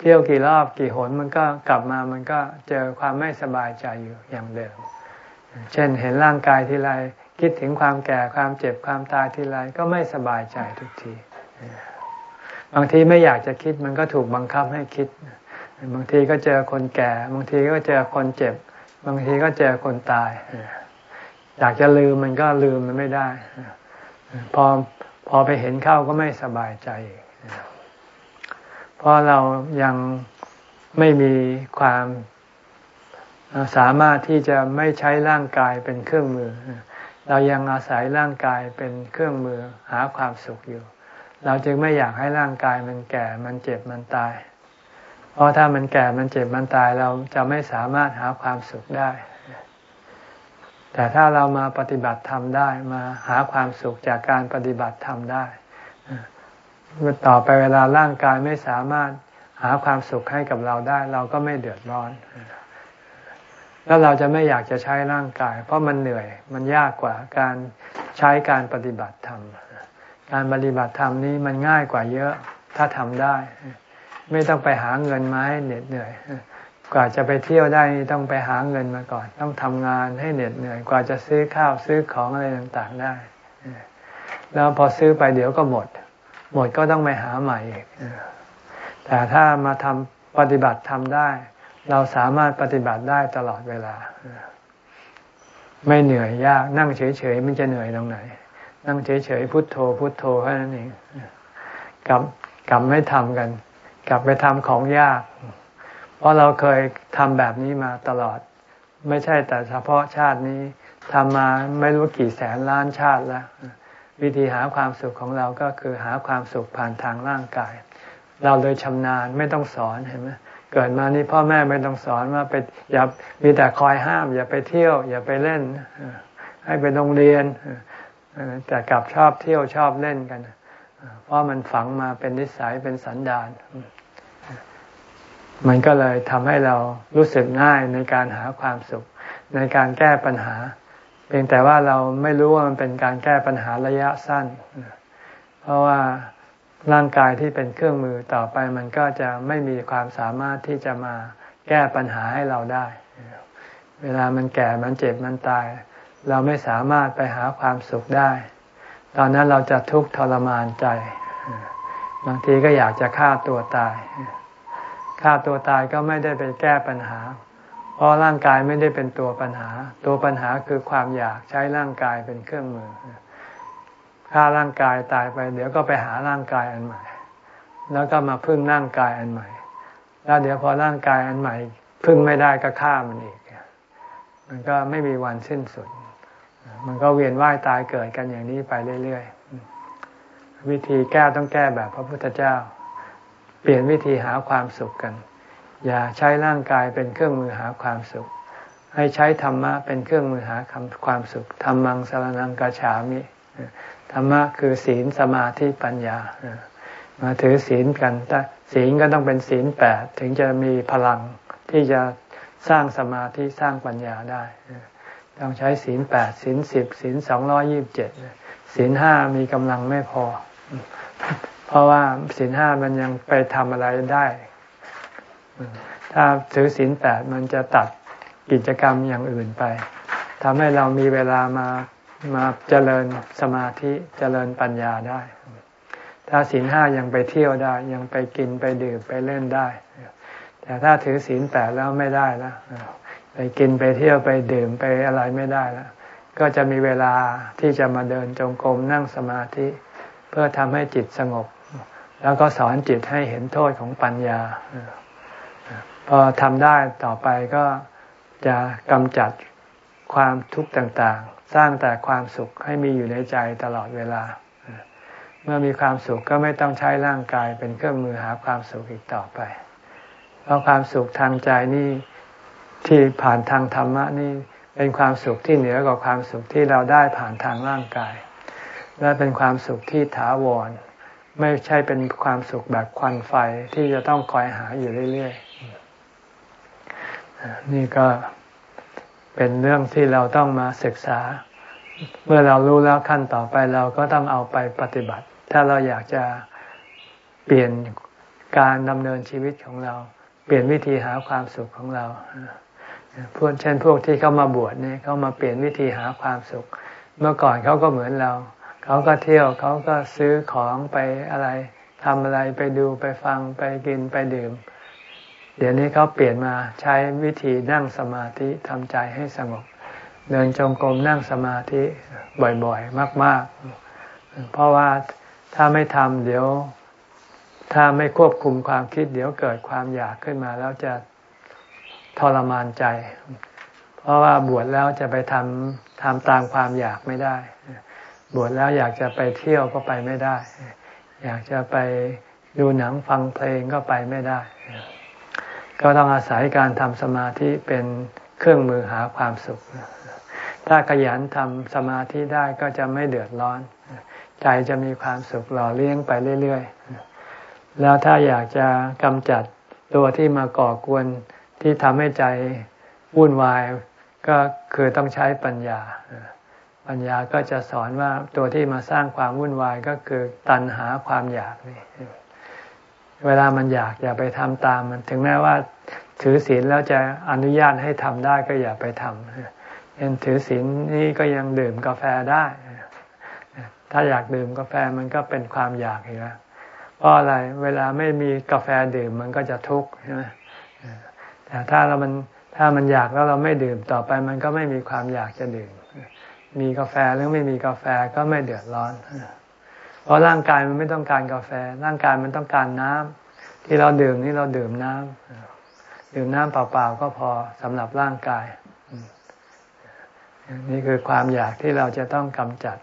เที่ยวกี่รอบกี่หนมันก็กลับมามันก็เจอความไม่สบายใจอยู่อย่างเดิม เช่นเห็นร่างกายทีไร คิดถึงความแก่ความเจ็บความตายทีไรก็ไม่สบายใจทุกทีบางทีไม่อยากจะคิดมันก็ถูกบังคับให้คิด บางทีก็เจอคนแก่ บางทีก็เจอคนเจ็บ บางทีก็เจอคนตายอยากจะลืมมันก็ลืมมันไม่ได้พอพอไปเห็นเข้าก็ไม่สบายใจเพราะเรายังไม่มีความสามารถที่จะไม่ใช้ร่างกายเป็นเครื่องมือ เรายังอาศัยร่างกายเป็นเครื่องมือหาความสุขอยู่ เราจึงไม่อยากให้ร่างกายมันแก่มันเจ็บมันตาย เพราะถ้ามันแก่มันเจ็บมันตายเราจะไม่สามารถหาความสุขได้ แต่ถ้าเรามาปฏิบัติธรรมได้มาหาความสุขจากการปฏิบัติธรรมได้ต่อไปเวลาร่างกายไม่สามารถหาความสุขให้กับเราได้ เราก็ไม่เดือดร้อน แล้วเราจะไม่อยากจะใช้ร่างกาย เพราะมันเหนื่อยมันยากกว่าการใช้การปฏิบัติธรรม การปฏิบัติธรรมนี้มันง่ายกว่าเยอะถ้าทำได้ ไม่ต้องไปหาเงินมาให้เหน็ดเหนื่อย กว่าจะไปเที่ยวได้ต้องไปหาเงินมาก่อน ต้องทำงานให้เหน็ดเหนื่อย กว่าจะซื้อข้าวซื้อของอะไรต่างๆได้ แล้วพอซื้อไปเดี๋ยวก็หมด หมดก็ต้องไปหาใหม่อีกแต่ถ้ามาทำปฏิบัติทำได้ เราสามารถปฏิบัติได้ตลอดเวลา ไม่เหนื่อยยาก นั่งเฉยๆมันจะเหนื่อยตรงไหน นั่งเฉยๆพุทโธ พุทโธแค่นั้นเองกลับกลับไม่ทำกัน กลับไปทำของยาก เพราะเราเคยทำแบบนี้มาตลอด ไม่ใช่แต่เฉพาะชาตินี้ทำมาไม่รู้กี่แสนล้านชาติแล้ว วิธีหาความสุขของเราก็คือหาความสุขผ่านทางร่างกาย เราเลยชำนาญไม่ต้องสอนเห็นไหม เกิดมานี่พ่อแม่ไม่ต้องสอนว่าไปอย่ามีแต่คอยห้าม อย่าไปเที่ยว อย่าไปเล่น ให้ไปโรงเรียน แต่กลับชอบเที่ยวชอบเล่นกัน เพราะมันฝังมาเป็นนิสัยเป็นสันดาน มันก็เลยทำให้เรารู้สึกง่ายในการหาความสุข ในการแก้ปัญหา เพียงแต่ว่าเราไม่รู้ว่ามันเป็นการแก้ปัญหาระยะสั้น เพราะว่า ร่างกายที่เป็นเครื่องมือต่อไปมันก็จะไม่มีความสามารถที่จะมาแก้ปัญหาให้เราได้ เวลามันแก่มันเจ็บมันตาย เราไม่สามารถไปหาความสุขได้ ตอนนั้นเราจะทุกข์ทรมานใจ บางทีก็อยากจะฆ่าตัวตาย ฆ่าตัวตายก็ไม่ได้ไปแก้ปัญหา เพราะร่างกายไม่ได้เป็นตัวปัญหา ตัวปัญหาคือความอยากใช้ร่างกายเป็นเครื่องมือ ฆ่าร่างกายตายไป เดี๋ยวก็ไปหาร่างกายอันใหม่ แล้วก็มาพึ่งร่างกายอันใหม่ แล้วเดี๋ยวพอร่างกายอันใหม่ พึ่งไม่ได้ก็ฆ่ามันอีก มันก็ไม่มีวันสิ้นสุด มันก็เวียนว่ายตายเกิดกันอย่างนี้ไปเรื่อยๆ วิธีแก้ต้องแก้แบบพระพุทธเจ้า เปลี่ยนวิธีหาความสุขกัน อย่าใช้ร่างกายเป็นเครื่องมือหาความสุข ให้ใช้ธรรมะเป็นเครื่องมือหาความสุขธรรมังสารนังกาฉามิ รรมะคือศีลสมาธิปัญญา มาถือศีลกันศีลก็ต้องเป็นศีลแปดถึงจะมีพลังที่จะสร้างสมาธิสร้างปัญญาได้ ต้องใช้ศีลแปดศีลสิบศีลสองร้อยี่บเจ็ดศีลห้ามีกำลังไม่พอ เพราะว่าศีลห้ามันยังไปทำอะไรได้ ถ้าถือศีลแปดมันจะตัดกิจกรรมอย่างอื่นไปทำให้เรามีเวลามา มาเจริญสมาธิเจริญปัญญาได้ ถ้าศีลห้ายังไปเที่ยวได้ ยังไปกินไปดื่มไปเล่นได้ แต่ถ้าถือศีลแปดแล้วไม่ได้แล้วไปกินไปเที่ยวไปดื่มไปอะไรไม่ได้แล้วก็จะมีเวลาที่จะมาเดินจงกรมนั่งสมาธิ เพื่อทำให้จิตสงบ แล้วก็สอนจิตให้เห็นโทษของปัญญาพอทำได้ต่อไปก็จะกำจัดความทุกข์ต่างๆ สร้างแต่ความสุขให้มีอยู่ในใจตลอดเวลา เมื่อมีความสุขก็ไม่ต้องใช้ร่างกายเป็นเครื่องมือหาความสุขอีกต่อไป เพราะความสุขทางใจนี่ที่ผ่านทางธรรมะนี่เป็นความสุขที่เหนือกว่าความสุขที่เราได้ผ่านทางร่างกาย และเป็นความสุขที่ถาวร ไม่ใช่เป็นความสุขแบบควันไฟที่จะต้องคอยหาอยู่เรื่อยๆนี่ก็ เป็นเรื่องที่เราต้องมาศึกษา เมื่อเรารู้แล้วขั้นต่อไปเราก็ต้องเอาไปปฏิบัติ ถ้าเราอยากจะเปลี่ยนการดำเนินชีวิตของเรา เปลี่ยนวิธีหาความสุขของเราพวกเช่นพวกที่เขามาบวชเนี่ยเขามาเปลี่ยนวิธีหาความสุข เมื่อก่อนเขาก็เหมือนเรา เขาก็เที่ยวเขาก็ซื้อของไปอะไรทำอะไรไปดูไปฟังไปกินไปดื่ม เดี๋ยวนี้เขาเปลี่ยนมาใช้วิธีนั่งสมาธิทำใจให้สงบ เดินจงกรมนั่งสมาธิบ่อยๆ มาก ๆ เพราะว่าถ้าไม่ทำเดี๋ยว ถ้าไม่ควบคุมความคิด เดี๋ยวเกิดความอยากขึ้นมา แล้วจะทรมานใจ เพราะว่าบวชแล้วจะไปทำทำตามความอยากไม่ได้ บวชแล้วอยากจะไปเที่ยวก็ไปไม่ได้ อยากจะไปดูหนังฟังเพลงก็ไปไม่ได้ ก็ต้องอาศัยการทำสมาธิเป็นเครื่องมือหาความสุข ถ้าขยันทำสมาธิได้ก็จะไม่เดือดร้อน ใจจะมีความสุขหล่อเลี้ยงไปเรื่อยๆ แล้วถ้าอยากจะกำจัดตัวที่มาก่อกวนที่ทำให้ใจวุ่นวายก็คือต้องใช้ปัญญา ปัญญาก็จะสอนว่าตัวที่มาสร้างความวุ่นวายก็คือตัณหาความอยากนี่ เวลามันอยากอย่าไปทำตามมัน ถึงแม้ว่าถือศีลแล้วจะอนุญาตให้ทำได้ก็อย่าไปทำเอ็นถือศีลนี่ก็ยังดื่มกาแฟได้ ถ้าอยากดื่มกาแฟมันก็เป็นความอยากอยู่แล้วเพราะอะไรเวลาไม่มีกาแฟดื่มมันก็จะทุกข์ใช่ไหมแต่ถ้าเรามันถ้ามันอยากแล้วเราไม่ดื่มต่อไป มันก็ไม่มีความอยากจะดื่ม มีกาแฟหรือไม่มีกาแฟก็ไม่เดือดร้อน เพราะร่างกายมันไม่ต้องการกาแฟ ร่างกายมันต้องการน้ำที่เราดื่มนี่เราดื่มน้ำดื่มน้ำเปล่าๆก็พอสำหรับร่างกาย นี่คือความอยากที่เราจะต้องกำจัด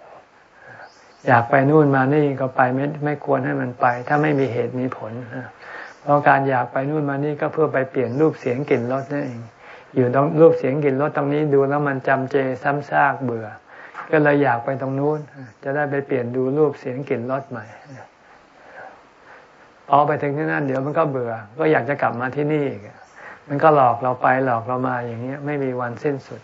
อยากไปนู่นมานี่ก็ไปไม่ไม่ควรให้มันไป ถ้าไม่มีเหตุมีผลเพราะการอยากไปนู่นมานี่ก็เพื่อไปเปลี่ยนรูปเสียงกลิ่นรสนั่นเองอยู่ตรงรูปเสียงกลิ่นรสตรงนี้ดูแล้วมันจำเจซ้ำซากเบื่อ ก็เลยอยากไปตรงนู้น จะได้ไปเปลี่ยนดูรูปเสียงกลิ่นรสใหม่พอไปถึงที่นั่นเดี๋ยวมันก็เบื่อ ก็อยากจะกลับมาที่นี่อีกมันก็หลอกเราไปหลอกเรามาอย่างเงี้ย ไม่มีวันสิ้นสุด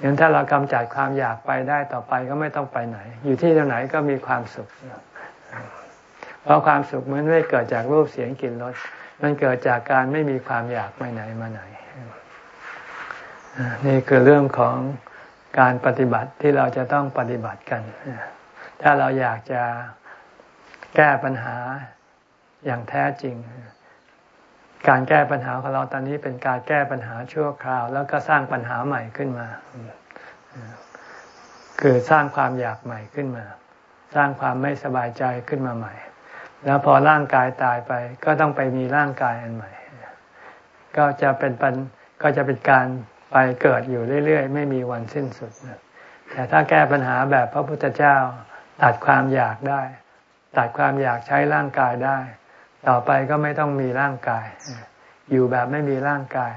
อย่างถ้าเรากำจัดความอยากไปได้ต่อไปก็ไม่ต้องไปไหน อยู่ที่ตรงไหนก็มีความสุข เพราะความสุขมันไม่เกิดจากรูปเสียงกลิ่นรส มันเกิดจากการไม่มีความอยากไปไหนมาไหน นี่คือเรื่องของ การปฏิบัติที่เราจะต้องปฏิบัติกัน ถ้าเราอยากจะแก้ปัญหาอย่างแท้จริง การแก้ปัญหาของเราตอนนี้เป็นการแก้ปัญหาชั่วคราว แล้วก็สร้างปัญหาใหม่ขึ้นมา คือสร้างความอยากใหม่ขึ้นมา สร้างความไม่สบายใจขึ้นมาใหม่ แล้วพอร่างกายตายไป ก็ต้องไปมีร่างกายอันใหม่ ก็จะเป็นปก็จะเป็นการ ไปเกิดอยู่เรื่อยๆ ไม่มีวันสิ้นสุด แต่ถ้าแก้ปัญหาแบบพระพุทธเจ้าตัดความอยากได้ ตัดความอยากใช้ร่างกายได้ ต่อไปก็ไม่ต้องมีร่างกาย อยู่แบบไม่มีร่างกาย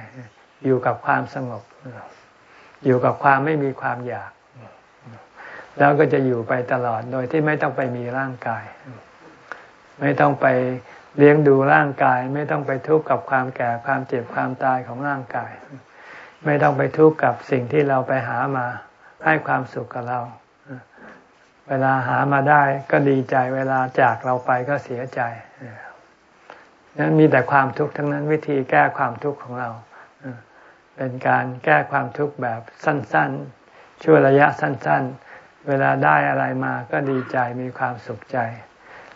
อยู่กับความสงบ อยู่กับความไม่มีความอยาก แล้วก็จะอยู่ไปตลอดโดยที่ไม่ต้องไปมีร่างกาย ไม่ต้องไปเลี้ยงดูร่างกาย ไม่ต้องไปทุกข์กับความแก่ความเจ็บความตายของร่างกาย ไม่ต้องไปทุกข์กับสิ่งที่เราไปหามา ให้ความสุขกับเรา เวลาหามาได้ก็ดีใจ เวลาจากเราไปก็เสียใจนั้นมีแต่ความทุกข์ทั้งนั้นวิธีแก้ความทุกข์ของเรา เป็นการแก้ความทุกข์แบบสั้นๆ ช่วระยะสั้น ๆ เวลาได้อะไรมาก็ดีใจมีความสุขใจ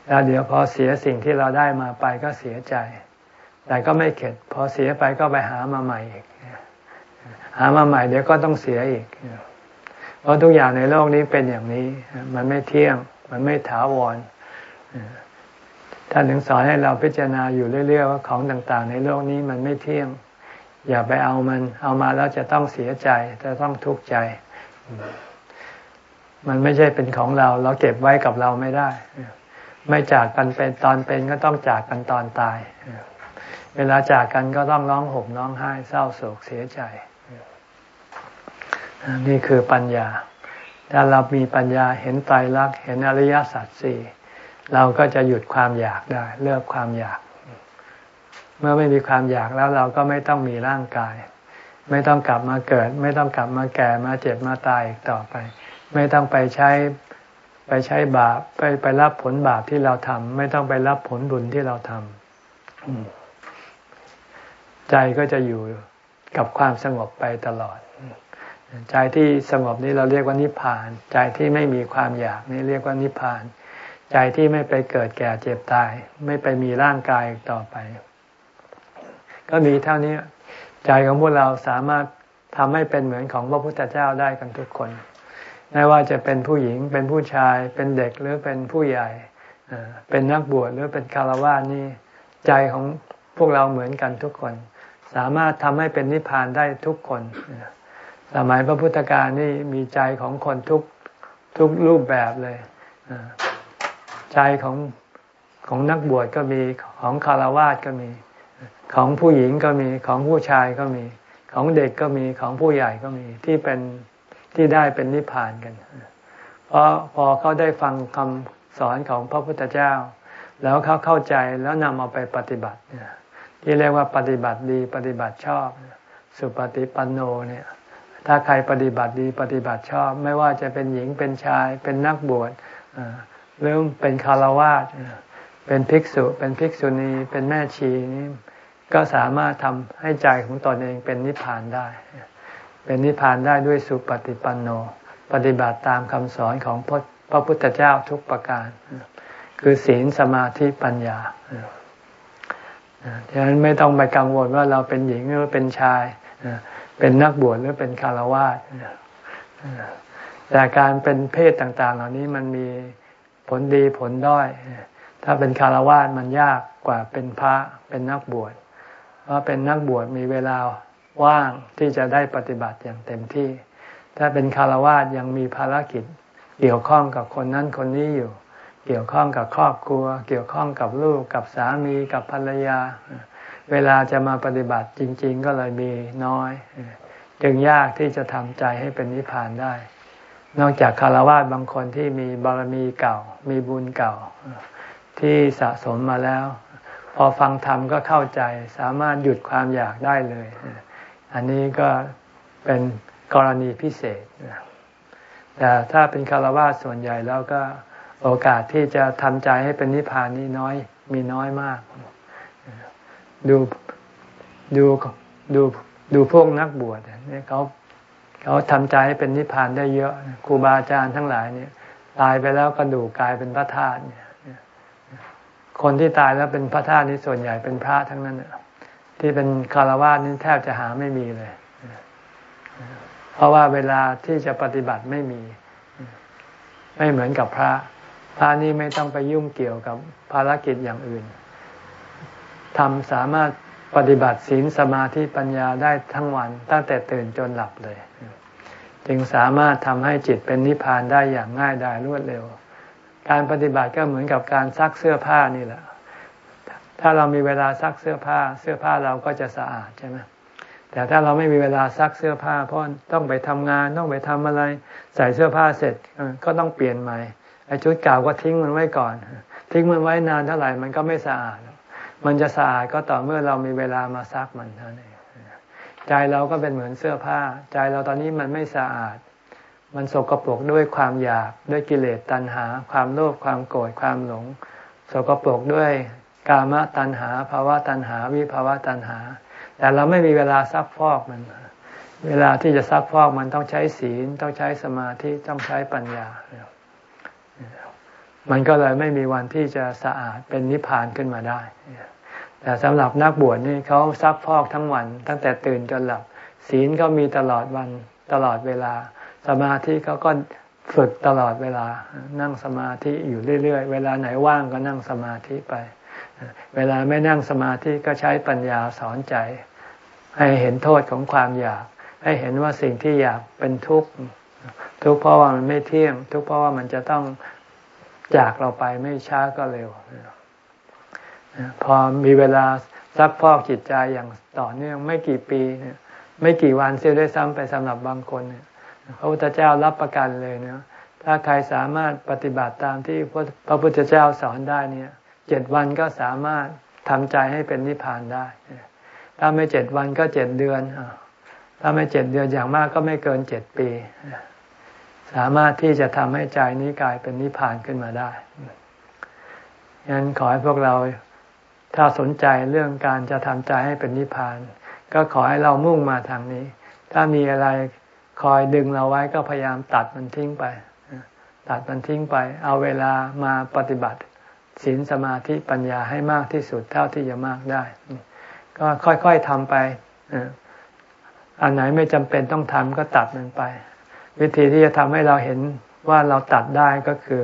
แล้วเดี๋ยวพอเสียสิ่งที่เราได้มาไปก็เสียใจ แต่ก็ไม่เข็ด พอเสียไปก็ไปหามาใหม่อีก หามาใหม่เดี๋ยวก็ต้องเสียอีก เพราะทุกอย่างในโลกนี้เป็นอย่างนี้ มันไม่เที่ยง มันไม่ถาวรท่านถึงสอนให้เราพิจารณาอยู่เรื่อยๆว่าของต่างๆ ในโลกนี้มันไม่เที่ยง อย่าไปเอามัน เอามาแล้วจะต้องเสียใจ จะต้องทุกข์ใจ มันไม่ใช่เป็นของเรา เราเก็บไว้กับเราไม่ได้ ไม่จากกันเป็นตอนเป็นก็ต้องจากกันตอนตาย เวลาจากกันก็ต้องร้องห่มร้องไห้เศร้าโศกเสียใจ นี่คือปัญญา ถ้าเรามีปัญญาเห็นไตรลักษณ์เห็นอริยสัจสี่เราก็จะหยุดความอยากได้ เลิกความอยาก เมื่อไม่มีความอยากแล้วเราก็ไม่ต้องมีร่างกาย ไม่ต้องกลับมาเกิด ไม่ต้องกลับมาแก่มาเจ็บมาตายอีกต่อไป ไม่ต้องไปใช้ไปใช้บาปไปไปรับผลบาปที่เราทำไม่ต้องไปรับผลบุญที่เราทำใจก็จะอยู่กับความสงบไปตลอด ใจที่สงบนี้เราเรียกว่านิพพาน ใจที่ไม่มีความอยากนี่เรียกว่านิพพาน ใจที่ไม่ไปเกิดแก่เจ็บตาย ไม่ไปมีร่างกายต่อไป ก็มีเท่านี้ใจของพวกเราสามารถทำให้เป็นเหมือนของพระพุทธเจ้าได้กันทุกคน ไม่ว่าจะเป็นผู้หญิงเป็นผู้ชาย เป็นเด็กหรือเป็นผู้ใหญ่ เป็นนักบวชหรือเป็นคารวะนี่ใจของพวกเราเหมือนกันทุกคน สามารถทำให้เป็นนิพพานได้ทุกคน สมัยพระพุทธการนี่มีใจของคนทุกทุกรูปแบบเลยใจของของนักบวชก็มีของคารวะก็มี ของผู้หญิงก็มีของผู้ชายก็มี ของเด็กก็มีของผู้ใหญ่ก็มีที่เป็นที่ได้เป็นนิพพานกัน เพราะพอเขาได้ฟังคำสอนของพระพุทธเจ้า แล้วเขาเข้าใจแล้วนำเอาไปปฏิบัติที่เรียกว่าปฏิบัติดีปฏิบัติชอบ สุปฏิปันโนเนี่ย ถ้าใครปฏิบัติดีปฏิบัติชอบ ไม่ว่าจะเป็นหญิงเป็นชาย เป็นนักบวชหรือเป็นคารวาสเป็นภิกษุ เป็นภิกษุณี เป็นแม่ชีนี่ก็สามารถทำให้ใจของตนเองเป็นนิพพานได้ เป็นนิพพานได้ด้วยสุปฏิปันโน ปฏิบัติตามคำสอนของพระพุทธเจ้าทุกประการ คือศีลสมาธิปัญญาดังนั้นไม่ต้องไปกังวลว่าเราเป็นหญิงหรือเป็นชาย เป็นนักบวชหรือเป็นคารวะแต่การเป็นเพศต่างๆ เหล่านี้มันมีผลดีผลด้อย ถ้าเป็นคารวะมันยากกว่าเป็นพระเป็นนักบวช เพราะเป็นนักบวชมีเวลาว่างที่จะได้ปฏิบัติอย่างเต็มที่ ถ้าเป็นคารวะยังมีภารกิจเกี่ยวข้องกับคนนั้นคนนี้อยู่ เกี่ยวข้องกับครอบครัว เกี่ยวข้องกับลูกกับสามีกับภรรยา เวลาจะมาปฏิบัติจริง ๆ ก็เลยมีน้อย จึงยากที่จะทำใจให้เป็นนิพพานได้ นอกจากคารวะบางคนที่มีบารมีเก่า มีบุญเก่า ที่สะสมมาแล้ว พอฟังธรรมก็เข้าใจ สามารถหยุดความอยากได้เลย อันนี้ก็เป็นกรณีพิเศษ แต่ถ้าเป็นคารวะส่วนใหญ่แล้วก็โอกาสที่จะทำใจให้เป็นนิพพานนี่น้อย มีน้อยมาก ดูดูดูดูพวกนักบวชเนี่ยเขาเขาทำใจให้เป็นนิพพานได้เยอะครูบาอาจารย์ทั้งหลายเนี่ย ตายไปแล้วกระดูกกลายเป็นพระธาตุเนี่ยคนที่ตายแล้วเป็นพระธาตุนี้ส่วนใหญ่เป็นพระทั้งนั้นที่เป็นคารวะนี่แทบจะหาไม่มีเลย เพราะว่าเวลาที่จะปฏิบัติไม่มี ไม่เหมือนกับพระ พระนี่ไม่ต้องไปยุ่งเกี่ยวกับภารกิจอย่างอื่น ทำสามารถปฏิบัติศีลสมาธิปัญญาได้ทั้งวันตั้งแต่ตื่นจนหลับเลย จึงสามารถทำให้จิตเป็นนิพพานได้อย่างง่ายดายรวดเร็ว การปฏิบัติก็เหมือนกับการซักเสื้อผ้านี่แหละ ถ้าเรามีเวลาซักเสื้อผ้า เสื้อผ้าเราก็จะสะอาดใช่ไหมแต่ถ้าเราไม่มีเวลาซักเสื้อผ้า เพราะต้องไปทำงานต้องไปทำอะไร ใส่เสื้อผ้าเสร็จก็ต้องเปลี่ยนใหม่ไอ้ชุดเก่าก็ทิ้งมันไว้ก่อน ทิ้งมันไว้นานเท่าไหร่มันก็ไม่สะอาด มันจะสะอาดก็ต่อเมื่อเรามีเวลามาซักมันเท่านั้นใจเราก็เป็นเหมือนเสื้อผ้า ใจเราตอนนี้มันไม่สะอาด มันสกปรกด้วยความอยากด้วยกิเลสตัณหา ความโลภความโกรธความหลง สกปรกด้วยกามตัณหาภาวะตัณหา วิภาวะตัณหา แต่เราไม่มีเวลาซักฟอกมัน เวลาที่จะซักฟอกมันต้องใช้ศีลต้องใช้สมาธิต้องใช้ปัญญา มันก็เลยไม่มีวันที่จะสะอาดเป็นนิพพานขึ้นมาได้ แต่สำหรับนักบวชนี่เขาซักพอกทั้งวัน ตั้งแต่ตื่นจนหลับ ศีลก็มีตลอดวันตลอดเวลา สมาธิเขาก็ฝึกตลอดเวลา นั่งสมาธิอยู่เรื่อย ๆ เวลาไหนว่างก็นั่งสมาธิไป เวลาไม่นั่งสมาธิก็ใช้ปัญญาสอนใจ ให้เห็นโทษของความอยาก ให้เห็นว่าสิ่งที่อยากเป็นทุกข์ทุกข์เพราะว่ามันไม่เที่ยง ทุกข์เพราะว่ามันจะต้องจากเราไปไม่ช้าก็เร็ว พอมีเวลาซักพอกจิตใจอย่างต่อเนื่องไม่กี่ปีเนี่ยไม่กี่วันเสียได้ซ้ำไปสำหรับบางคนเนี่ยพระพุทธเจ้ารับประกันเลยเนาะถ้าใครสามารถปฏิบัติตามที่พระพุทธเจ้าสอนได้เนี่ยเจ็ดวันก็สามารถทำใจให้เป็นนิพพานได้ ถ้าไม่เจ็ดวันก็เจ็ดเดือน ถ้าไม่เจ็ดเดือนอย่างมากก็ไม่เกินเจ็ดปี สามารถที่จะทำให้ใจนี้กลายเป็นนิพพานขึ้นมาได้ยันขอให้พวกเรา ถ้าสนใจเรื่องการจะทำใจให้เป็นนิพพาน ก็ขอให้เรามุ่งมาทางนี้ ถ้ามีอะไรคอยดึงเราไว้ก็พยายามตัดมันทิ้งไป ตัดมันทิ้งไป เอาเวลามาปฏิบัติศีลสมาธิปัญญาให้มากที่สุดเท่าที่จะมากได้ ก็ค่อยๆทำไปอันไหนไม่จำเป็นต้องทำก็ตัดมันไป วิธีที่จะทำให้เราเห็นว่าเราตัดได้ก็คือ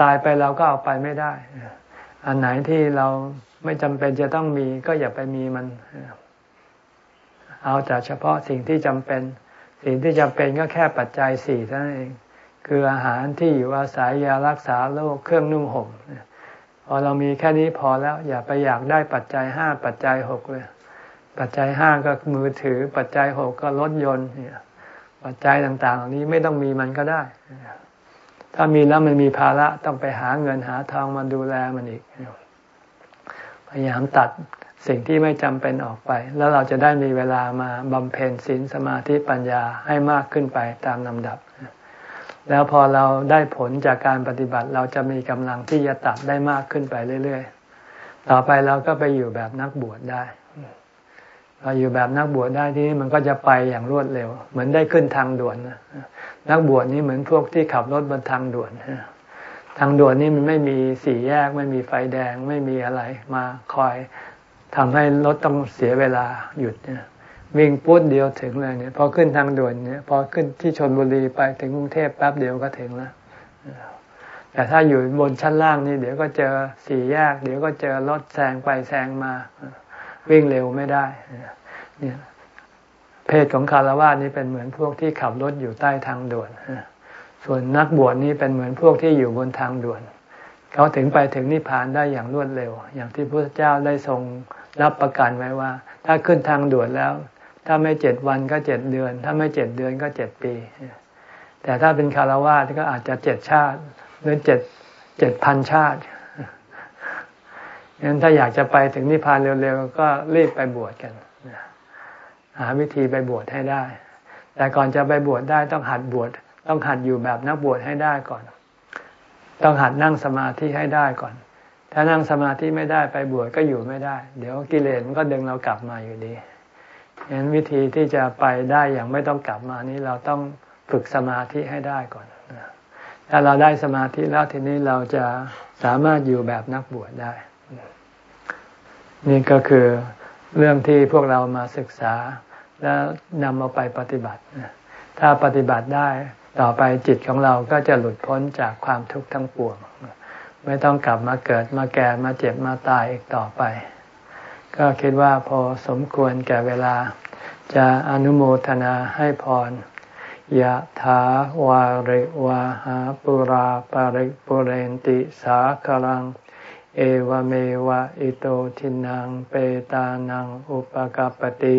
ตายไปเราก็เอาไปไม่ได้ อันไหนที่เราไม่จำเป็นจะต้องมีก็อย่าไปมีมัน เอาแต่เฉพาะสิ่งที่จำเป็น สิ่งที่จำเป็นก็แค่ปัจจัยสี่เท่านั้นเอง คืออาหารที่อยู่อาศัยยารักษาโรคเครื่องนุ่งห่มพอเรามีแค่นี้พอแล้ว อย่าไปอยากได้ปัจจัยห้าปัจจัยหกเลย ปัจจัยห้าก็มือถือ ปัจจัยหกก็รถยนต์เนี่ยปัจจัยต่างๆ เหล่านี้ไม่ต้องมีมันก็ได้ ถ้ามีแล้วมันมีภาระต้องไปหาเงินหาทองมาดูแลมันอีก ยายามตัดสิ่งที่ไม่จำเป็นออกไป แล้วเราจะได้มีเวลามาบำเพ็ญศีลสมาธิปัญญาให้มากขึ้นไปตามลำดับ แล้วพอเราได้ผลจากการปฏิบัติเราจะมีกำลังที่จะตัดได้มากขึ้นไปเรื่อยๆ ต่อไปเราก็ไปอยู่แบบนักบวชได้เราอยู่แบบนักบวชได้ที่นี่มันก็จะไปอย่างรวดเร็ว เหมือนได้ขึ้นทางด่วนนะนักบวชนี้เหมือนพวกที่ขับรถบนทางด่วน ทางด่วนนี่มันไม่มีสี่แยก ไม่มีไฟแดงไม่มีอะไรมาคอยทำให้รถต้องเสียเวลาหยุดเนี่ยวิ่งปุ๊บเดียวถึงเลยเนี่ยพอขึ้นทางด่วนเนี่ยพอขึ้นที่ชนบุรีไปถึงกรุงเทพแป๊บเดียวก็ถึงแล้วแต่ถ้าอยู่บนชั้นล่างนี่เดี๋ยวก็เจอสี่แยก เดี๋ยวก็เจอรถแซงไปแซงมา วิ่งเร็วไม่ได้เนี่ยเพศของคารวะนี่เป็นเหมือนพวกที่ขับรถอยู่ใต้ทางด่วน ส่วนนักบวชนี่เป็นเหมือนพวกที่อยู่บนทางด่วน เขาถึงไปถึงนิพพานได้อย่างรวดเร็ว อย่างที่พระเจ้าได้ทรงรับประกันไว้ว่า ถ้าขึ้นทางด่วนแล้ว ถ้าไม่เจ็ดวันก็เจ็ดเดือน ถ้าไม่เจ็ดเดือนก็เจ็ดปี แต่ถ้าเป็นคารวะก็อาจจะเจ็ดชาติหรือเจ็ดเจ็ดพันชาติงั้นถ้าอยากจะไปถึงนิพพานเร็วๆก็รีบไปบวชกันหาวิธีไปบวชให้ได้ แต่ก่อนจะไปบวชได้ต้องหัดบวช ต้องหัดอยู่แบบนักบวชให้ได้ก่อน ต้องหัดนั่งสมาธิให้ได้ก่อน ถ้านั่งสมาธิไม่ได้ไปบวชก็อยู่ไม่ได้ เดี๋ยวกิเลสมันก็ดึงเรากลับมาอยู่ดีฉะนั้นวิธีที่จะไปได้อย่างไม่ต้องกลับมานี้เราต้องฝึกสมาธิให้ได้ก่อนถ้าเราได้สมาธิแล้วทีนี้เราจะสามารถอยู่แบบนักบวชได้ นี่ก็คือเรื่องที่พวกเรามาศึกษาแล้วนำมาไปปฏิบัติ ถ้าปฏิบัติได้ ต่อไปจิตของเราก็จะหลุดพ้นจากความทุกข์ทั้งปวง ไม่ต้องกลับมาเกิดมาแก่มาเจ็บมาตายอีกต่อไป ก็คิดว่าพอสมควรแก่เวลา จะอนุโมทนาให้พรยะถาวาริวาหาปุราปาริปุเรนติสาคลัง เอวเมวะอิโตทินังเปตานังอุปกปติ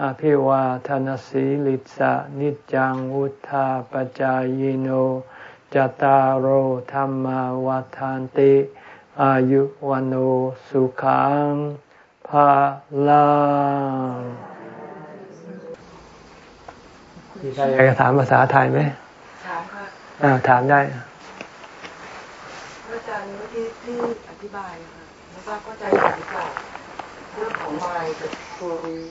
อภิวาทนสีลิสะนิจังวุธาปจายโนจตารโหธรรมวาทานติ อายุวันโอสุขังภาลังมีใครอยากจะถามภาษาไทยไหมถามค่ะอ่าถามได้อาจารย์เมื่อกี้ที่อธิบายค่ะแล้วก็เข้าใจหรือเปล่าเรื่องของมายกับตัวรู้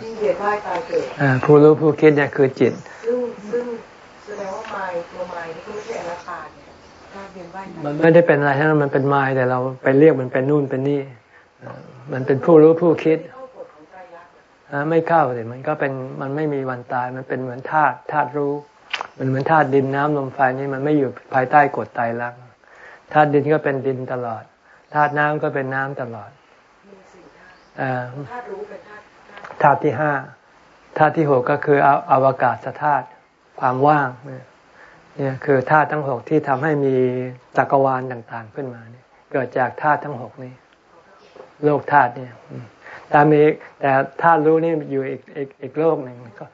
ที่เวียนว่ายตายเกิดผู้รู้ผู้คิดเนี่ยคือจิต ซึ่งซึ่งแสดงว่าไมายตัวไมายนี่ก็ไม่ใช่อนัตตาเนี่ยเวียนว่ายมันไม่ได้เป็นอะไรทั้งนั้นมันเป็นไมายแต่เราไปเรียกมันเป็นนู่นเป็นนี่ มันเป็นผู้รู้ผู้คิดไม่เข้าเลยมันก็เป็นมันไม่มีวันตาย มันเป็นเหมือนธาตุธาตุรู้ มันเหมือนธาตุดินน้ำลมไฟนี่มันไม่อยู่ภายใต้กฎตายรักธาตุดินก็เป็นดินตลอดธาตุน้ำก็เป็นน้ำตลอดธาตุรู้เป็นธาตุ ธาตุที่ห้าธาตุที่หกก็คืออวกาศธาตุความว่างเนี่ยคือธาตุทั้งหกที่ทำให้มีจักรวาลต่างๆขึ้นมาเนี่ยเกิดจากธาตุทั้งหกนี้ โลกธาตุเนี่ยแต่มีแต่ธาตุรู้นี่อยู่อีกอีกอีกโลกหนึ่งก็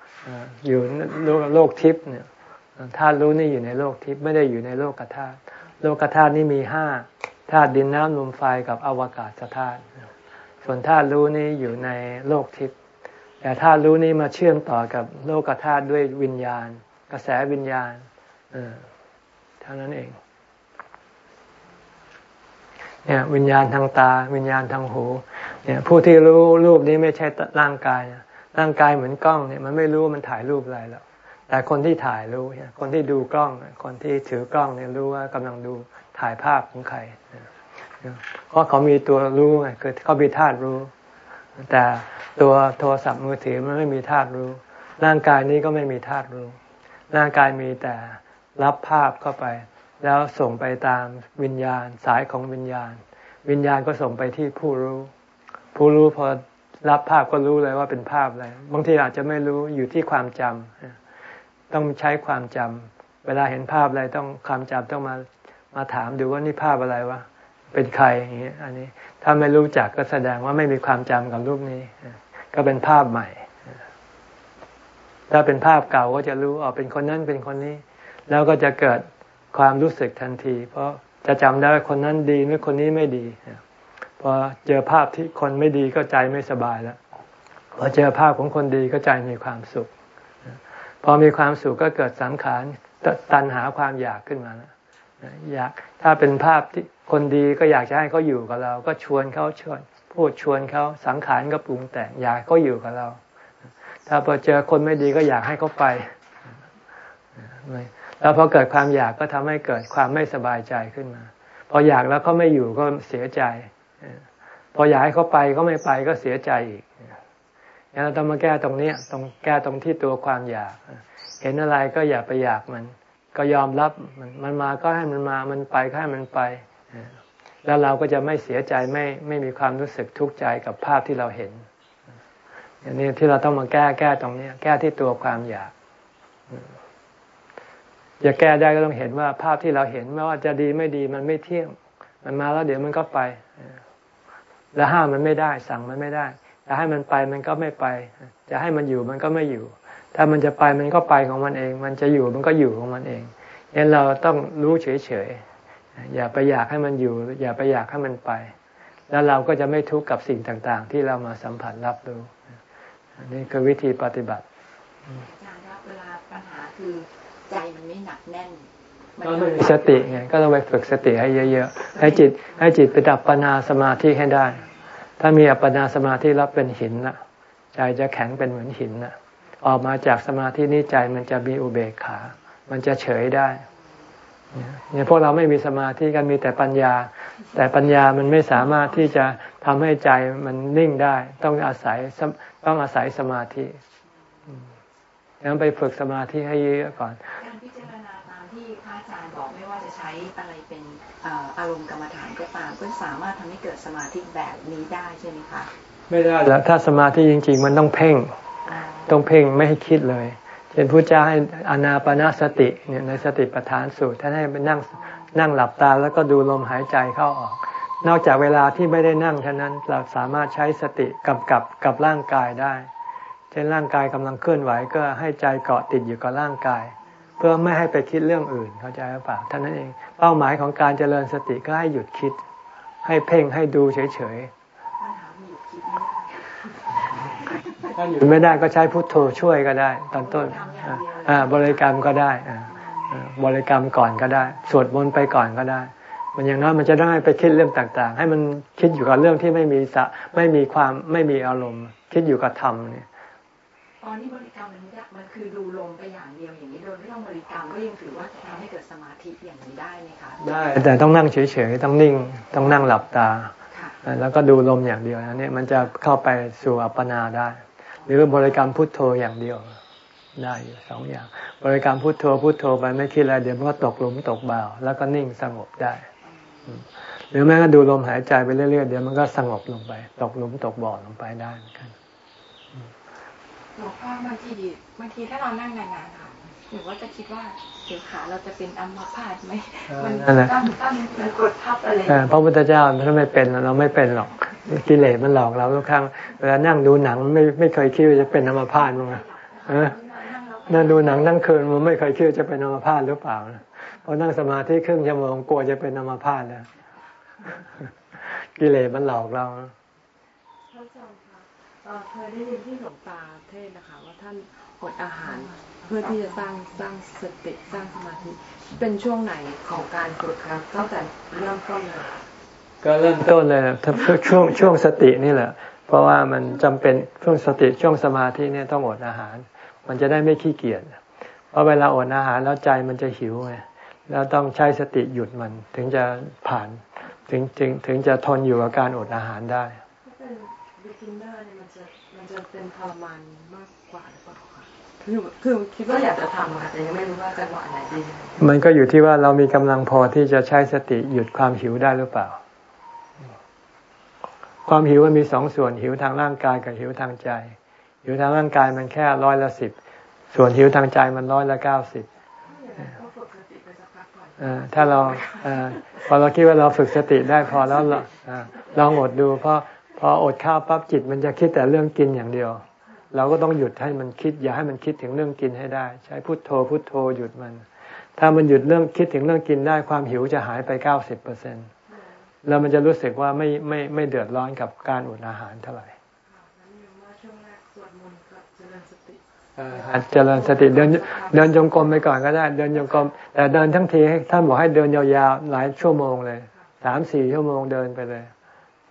อยู่โลกโลกทิพย์เนี่ยธาตุรู้นี่อยู่ในโลกทิพย์ไม่ได้อยู่ในโลกธาตุโลกธาตุนี่มีห้าธาตุดินน้ำลมไฟกับอวกาศธาตุ ส่วนธาตุรู้นี่อยู่ในโลกทิพย์แต่ธาตุรู้นี้มาเชื่อมต่อกับโลกธาตุด้วยวิญญาณ กระแสวิญญาณเท่านั้นเองเนี่ยวิญญาณทางตา วิญญาณทางหูเนี่ยผู้ที่รู้รูปนี้ไม่ใช่ร่างกายนะร่างกายเหมือนกล้องเนี่ยมันไม่รู้มันถ่ายรูปอะไรหรอกแต่คนที่ถ่ายรู้คนที่ดูกล้อง คนที่ถือกล้องเนี่ยรู้ว่ากำลังดูถ่ายภาพของใคร เพราะเขามีตัวรู้ไงคือเขามีธาตุรู้ แต่ตัวโทรศัพท์มือถือมันไม่มีธาตุรู้ ร่างกายนี้ก็ไม่มีธาตุรู้ ร่างกายมีแต่รับภาพเข้าไป แล้วส่งไปตามวิญญาณสายของวิญญาณ วิญญาณก็ส่งไปที่ผู้รู้ ผู้รู้พอรับภาพก็รู้เลยว่าเป็นภาพอะไร บางทีอาจจะไม่รู้อยู่ที่ความจำต้องใช้ความจำเวลาเห็นภาพอะไรต้องความจำต้องมามาถามดูว่านี่ภาพอะไรวะ เป็นใครอย่างเงี้ยอันนี้ถ้าไม่รู้จักก็แสดงว่าไม่มีความจำกับรูปนี้ ก็เป็นภาพใหม่ ถ้าเป็นภาพเก่าก็จะรู้ออกเป็นคนนั้นเป็นคนนี้ แล้วก็จะเกิดความรู้สึกทันที เพราะจะจำได้ว่าคนนั้นดีหรือคนนี้ไม่ดีพอเจอภาพที่คนไม่ดีก็ใจไม่สบายแล้วพอเจอภาพของคนดีก็ใจมีความสุข พอมีความสุขก็เกิดสังขารตัณหาความอยากขึ้นมาแล้ว อยากถ้าเป็นภาพที่คนดีก็อยากจะให้เขาอยู่กับเรา ก็ชวนเขาชวนพูดชวนเขาสังขารก็ปรุงแต่งอยากเขาอยู่กับเรา ถ้าพอเจอคนไม่ดีก็อยากให้เขาไปแล้วพอเกิดความอยากก็ทำให้เกิดความไม่สบายใจขึ้นมาพพออยากแล้วเขาไม่อยู่ก็เสียใจ พออยากให้เขาไปก็ไม่ไปก็เสียใจอีกงั้นเราต้องมาแก้ตรงนี้ต้องแก้ตรงที่ตัวความอยาก เห็นอะไรก็อย่าไปอยากมัน ก็ยอมรับมันมันมาก็ให้มันมามันไปก็ให้มันไป แล้วเราก็จะไม่เสียใจไม่ไม่มีความรู้สึกทุกข์ใจกับภาพที่เราเห็นอย่างนี้ที่เราต้องมาแก้แก้ตรงนี้แก้ที่ตัวความอยากจะแก้ได้ก็ต้องเห็นว่าภาพที่เราเห็นไม่ว่าจะดีไม่ดีมันไม่เที่ยง มันมาแล้วเดี๋ยวมันก็ไปแล้วห้ามมันไม่ได้ สั่งมันไม่ได้จะให้มันไปมันก็ไม่ไป จะให้มันอยู่มันก็ไม่อยู่ ถ้ามันจะไปมันก็ไปของมันเอง มันจะอยู่มันก็อยู่ของมันเองยันเราต้องรู้เฉยๆ อย่าไปอยากให้มันอยู่ อย่าไปอยากให้มันไป แล้วเราก็จะไม่ทุกข์กับสิ่งต่างๆ ที่เรามาสัมผัสรับรู้นี่คือวิธีปฏิบัติอาจารย์ครับเวลาปัญหาคือใจมันไม่หนักแน่นก็ไม่มีสติไงก็ต้องไปฝึกสติให้เยอะๆ ให้จิตให้จิตไปดับปัญหาสมาธิให้ได้ ถ้ามีอัปปนาสมาธิรับเป็นหินนะใจจะแข็งเป็นเหมือนหินนะ ออกมาจากสมาธินี้ใจมันจะมีอุเบกขา มันจะเฉยได้เนี่ยพวกเราไม่มีสมาธิกันมีแต่ปัญญา แต่ปัญญามันไม่สามารถที่จะทำให้ใจมันนิ่งได้ ต้องอาศัยต้องอาศัยสมาธิดังนั้นไปฝึกสมาธิให้เยอะก่อนการพิจารณาตามที่พระอาจารย์บอกไม่ว่าจะใช้อะไรเป็นอารมณ์กรรมฐานก็ตามก็สามารถทำให้เกิดสมาธิแบบนี้ได้ใช่ไหมคะ ไม่ได้แล้วถ้าสมาธิจริง ๆ มันต้องเพ่ง ต้องเพ่งไม่ให้คิดเลย เช่นพระเจ้าให้อนาปนาสติเนี่ยในสติปัฏฐานสูตรท่านให้ไปนั่งนั่งหลับตาแล้วก็ดูลมหายใจเข้าออก นอกจากเวลาที่ไม่ได้นั่งเท่านั้นเราสามารถใช้สติกำกับกับร่างกายได้ เช่นร่างกายกำลังเคลื่อนไหวก็ให้ใจเกาะติดอยู่กับร่างกาย เพื่อไม่ให้ไปคิดเรื่องอื่นเข้าใจหรือเปล่าท่านนั้นเอง เป้าหมายของการเจริญสติก็ให้หยุดคิด ให้เพ่งให้ดูเฉยๆ ถ้าหยุดไม่ได้ก็ใช้พุทโธช่วยก็ได้ ตอนต้นบริกรรมก็ได้บริกรรมก่อนก็ได้ สวดมนต์ไปก่อนก็ได้ มันอย่างนั้นมันจะได้ไปคิดเรื่องต่าง ๆ ให้มันคิดอยู่กับเรื่องที่ไม่มีสะไม่มีความไม่มีอารมณ์ คิดอยู่กับธรรมเนี่ยตอนที่บริกรรมมันมันคือดูลมไปอย่างเดียวอย่างนี้โดยไม่ต้องบริกรรมก็ยังถือว่าจะทำให้เกิดสมาธิอย่างนี้ได้ไหมคะได้แต่ต้องนั่งเฉยๆต้องนิ่งต้องนั่งหลับตาแล้วก็ดูลมอย่างเดียวนะเนี่ยมันจะเข้าไปสู่อัปปนาได้ หรือบริกรรมพุทโธอย่างเดียวได้อยู่สองอย่าง บริกรรมพุทโธพุทโธไปไม่คิดอะไรเดี๋ยวมันก็ตกหลุมตกบ่าว แล้วก็นิ่งสงบได้ หรือแม้ก็ดูลมหายใจไปเรื่อยๆเดี๋ยวมันก็สงบลงไป ตกหลุมตกบ่อลงไปได้เหมือนกันหลวงพ่อบางทีบางทีถ้าเรานั่งนานๆค่ะ หรือว่าจะคิดว่าเดี๋ยวขาเราจะเป็นอัมพาตไหมมันตั้งตั้งมันกดทับอะไรพระพุทธเจ้าถ้าไม่เป็นเราไม่เป็นหรอกกิเลสมันหลอกเราทุกครั้งเวลานั่งดูหนังไม่ไม่เคยคิดว่าจะเป็นอัมพาตมั้งนั่งดูหนังนั่งคืนมันไม่เคยคิดว่าจะเป็นอัมพาตหรือเปล่าพอนั่งสมาธิครึ่งชั่วโมงกลัวจะเป็นอัมพาตแล้วกิเลสมันหลอกเราเคยได้ยินที่หลวงตาเทศนะคะ ว่าท่าน อดอาหาร เพื่อที่จะสร้างสร้างสติสร้างสมาธิ เป็นช่วงไหนของการฝึกครับตั้งแต่เริ่มต้นเลยก็เริ่มต้นเลยถ้าช่วงช่วงสตินี่แหละ เพราะว่ามันจำเป็นช่วงสติช่วงสมาธิเนี่ยต้องอดอาหาร มันจะได้ไม่ขี้เกียจเพราะเวลาอดอาหารแล้วใจมันจะหิวไงแล้วต้องใช้สติหยุดมันถึงจะผ่านถึงถึงถึงจะทนอยู่กับการอดอาหารได้จะเป็นทรมานมากกว่าหรือเปล่า คือคือคิดว่าอยากจะทำค่ะแต่ยังไม่รู้ว่าจังหวะไหนดี มันก็อยู่ที่ว่าเรามีกำลังพอที่จะใช้สติหยุดความหิวได้หรือเปล่า ความหิวมันมีสองส่วนหิวทางร่างกายกับหิวทางใจ หิวทางร่างกายมันแค่ร้อยละสิบส่วนหิวทางใจมันร้อยละเก้าสิบถ้าเราพอเราคิดว่าเราฝึกสติได้พอแล้วเราลองอดดูเพราะพออดข้าวปั๊บจิตมันจะคิดแต่เรื่องกินอย่างเดียว เราก็ต้องหยุดให้มันคิด อย่าให้มันคิดถึงเรื่องกินให้ได้ ใช้พุทโธพุทโธหยุดมัน ถ้ามันหยุดเรื่องคิดถึงเรื่องกินได้ความหิวจะหายไปเก้าสิบเปอร์เซ็นแล้วมันจะรู้สึกว่าไม่ไม่ไม่เดือดร้อนกับการอดอาหารเท่าไหร่อาจเจริญสติเดินเดินจงกรมไปก่อนก็ได้ เดินจงกรมแต่เดินทั้งทีให้ท่านบอกให้เดินยาวๆหลายชั่วโมงเลยสามสี่ชั่วโมงเดินไปเลย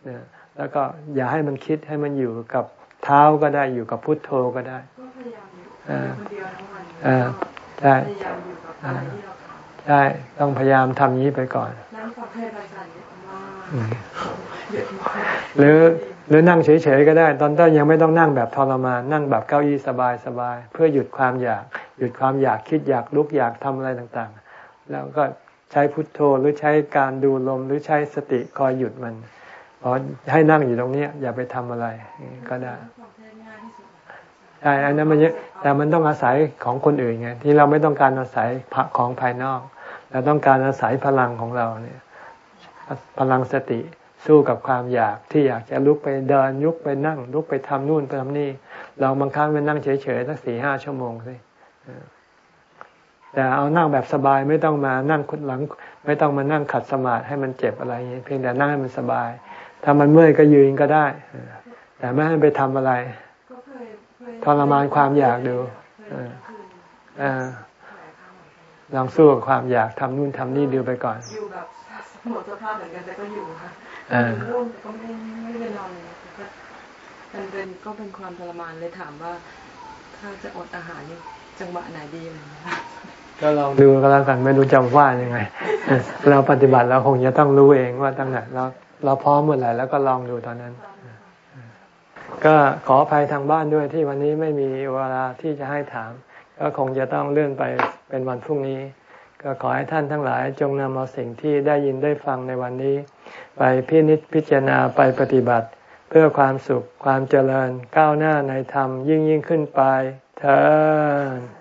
เนี่ยแล้วก็อย่าให้มันคิดให้มันอยู่กับ เท้าก็ได้อยู่กับพุทโธก็ได้อ่าอ่าใช่ใช่ได้ต้องพยายามทำนี้ไปก่อนนั่งฟังเทศน์อาจารย์เยอะมากอืมเยอะมากหรือหรือนั่งเฉยๆก็ได้ ตอนต้นยังไม่ต้องนั่งแบบทรมานนั่งแบบเก้าอี้สบายๆเพื่อหยุดความอยาก หยุดความอยากคิดอยากลุกอยากทำอะไรต่างๆ แล้วก็ใช้พุทโธหรือใช้การดูลมหรือใช้สติคอยหยุดมัน พอให้นั่งอยู่ตรงนี้อย่าไปทำอะไรก็ได้ฟังเทศน์ง่ายที่สุดนะคะใช่อันนั้นมันเยอะแต่มันต้องอาศัยของคนอื่นไงที่เราไม่ต้องการอาศัยของภายนอกเราต้องการอาศัยพลังของเราเนี่ย พลังสติสู้กับความอยากที่อยากจะลุกไปเดินลุกไปนั่ง ลุกไปทำนู่นไปทำนี่ เราบางครั้งไปนั่งเฉยๆสักสี่ห้าชั่วโมงสิเออแต่เอานั่งแบบสบายไม่ต้องมานั่งคุดหลัง ไม่ต้องมานั่งขัดสมาธิให้มันเจ็บอะไรอย่างนี้เพียงแต่นั่งให้มันสบาย ถ้ามันเมื่อยก็ยืนก็ได้เออแต่ไม่ให้ไปทำอะไรก็เคยเคยทรมานความอยากดูเคยคืนเออหลายครั้งเหมือนกันลองสู้กับความอยากทำนู่นทำนี่ดูไปก่อน อยู่แบบหมดสภาพเหมือนกันแต่ก็อยู่ค่ะเออร่วมแต่ก็ไม่ได้ไม่ได้นอนเลยก็มันเป็นก็เป็นความทรมานเลยถามว่า ถ้าจะอดอาหารนี่จังหวะไหนดีอะไรอย่างเงี้ยก็ลองดูก็แล้วกันไม่รู้จะว่ายังไง เราปฏิบัติเราคงจะต้องรู้เองว่าตั้งไหนเรา เราพร้อมเมื่อไหร่แล้วก็ลองดูตอนนั้น ก็ขออภัยทางบ้านด้วยที่วันนี้ไม่มีเวลาที่จะให้ถาม ก็คงจะต้องเลื่อนไปเป็นวันพรุ่งนี้ ก็ขอให้ท่านทั้งหลาย จงนำเอาสิ่งที่ได้ยินได้ฟังในวันนี้ ไปพินิจพิจารณาไปปฏิบัติ เพื่อความสุขความเจริญก้าวหน้าในธรรมยิ่งยิ่งขึ้นไปเธอ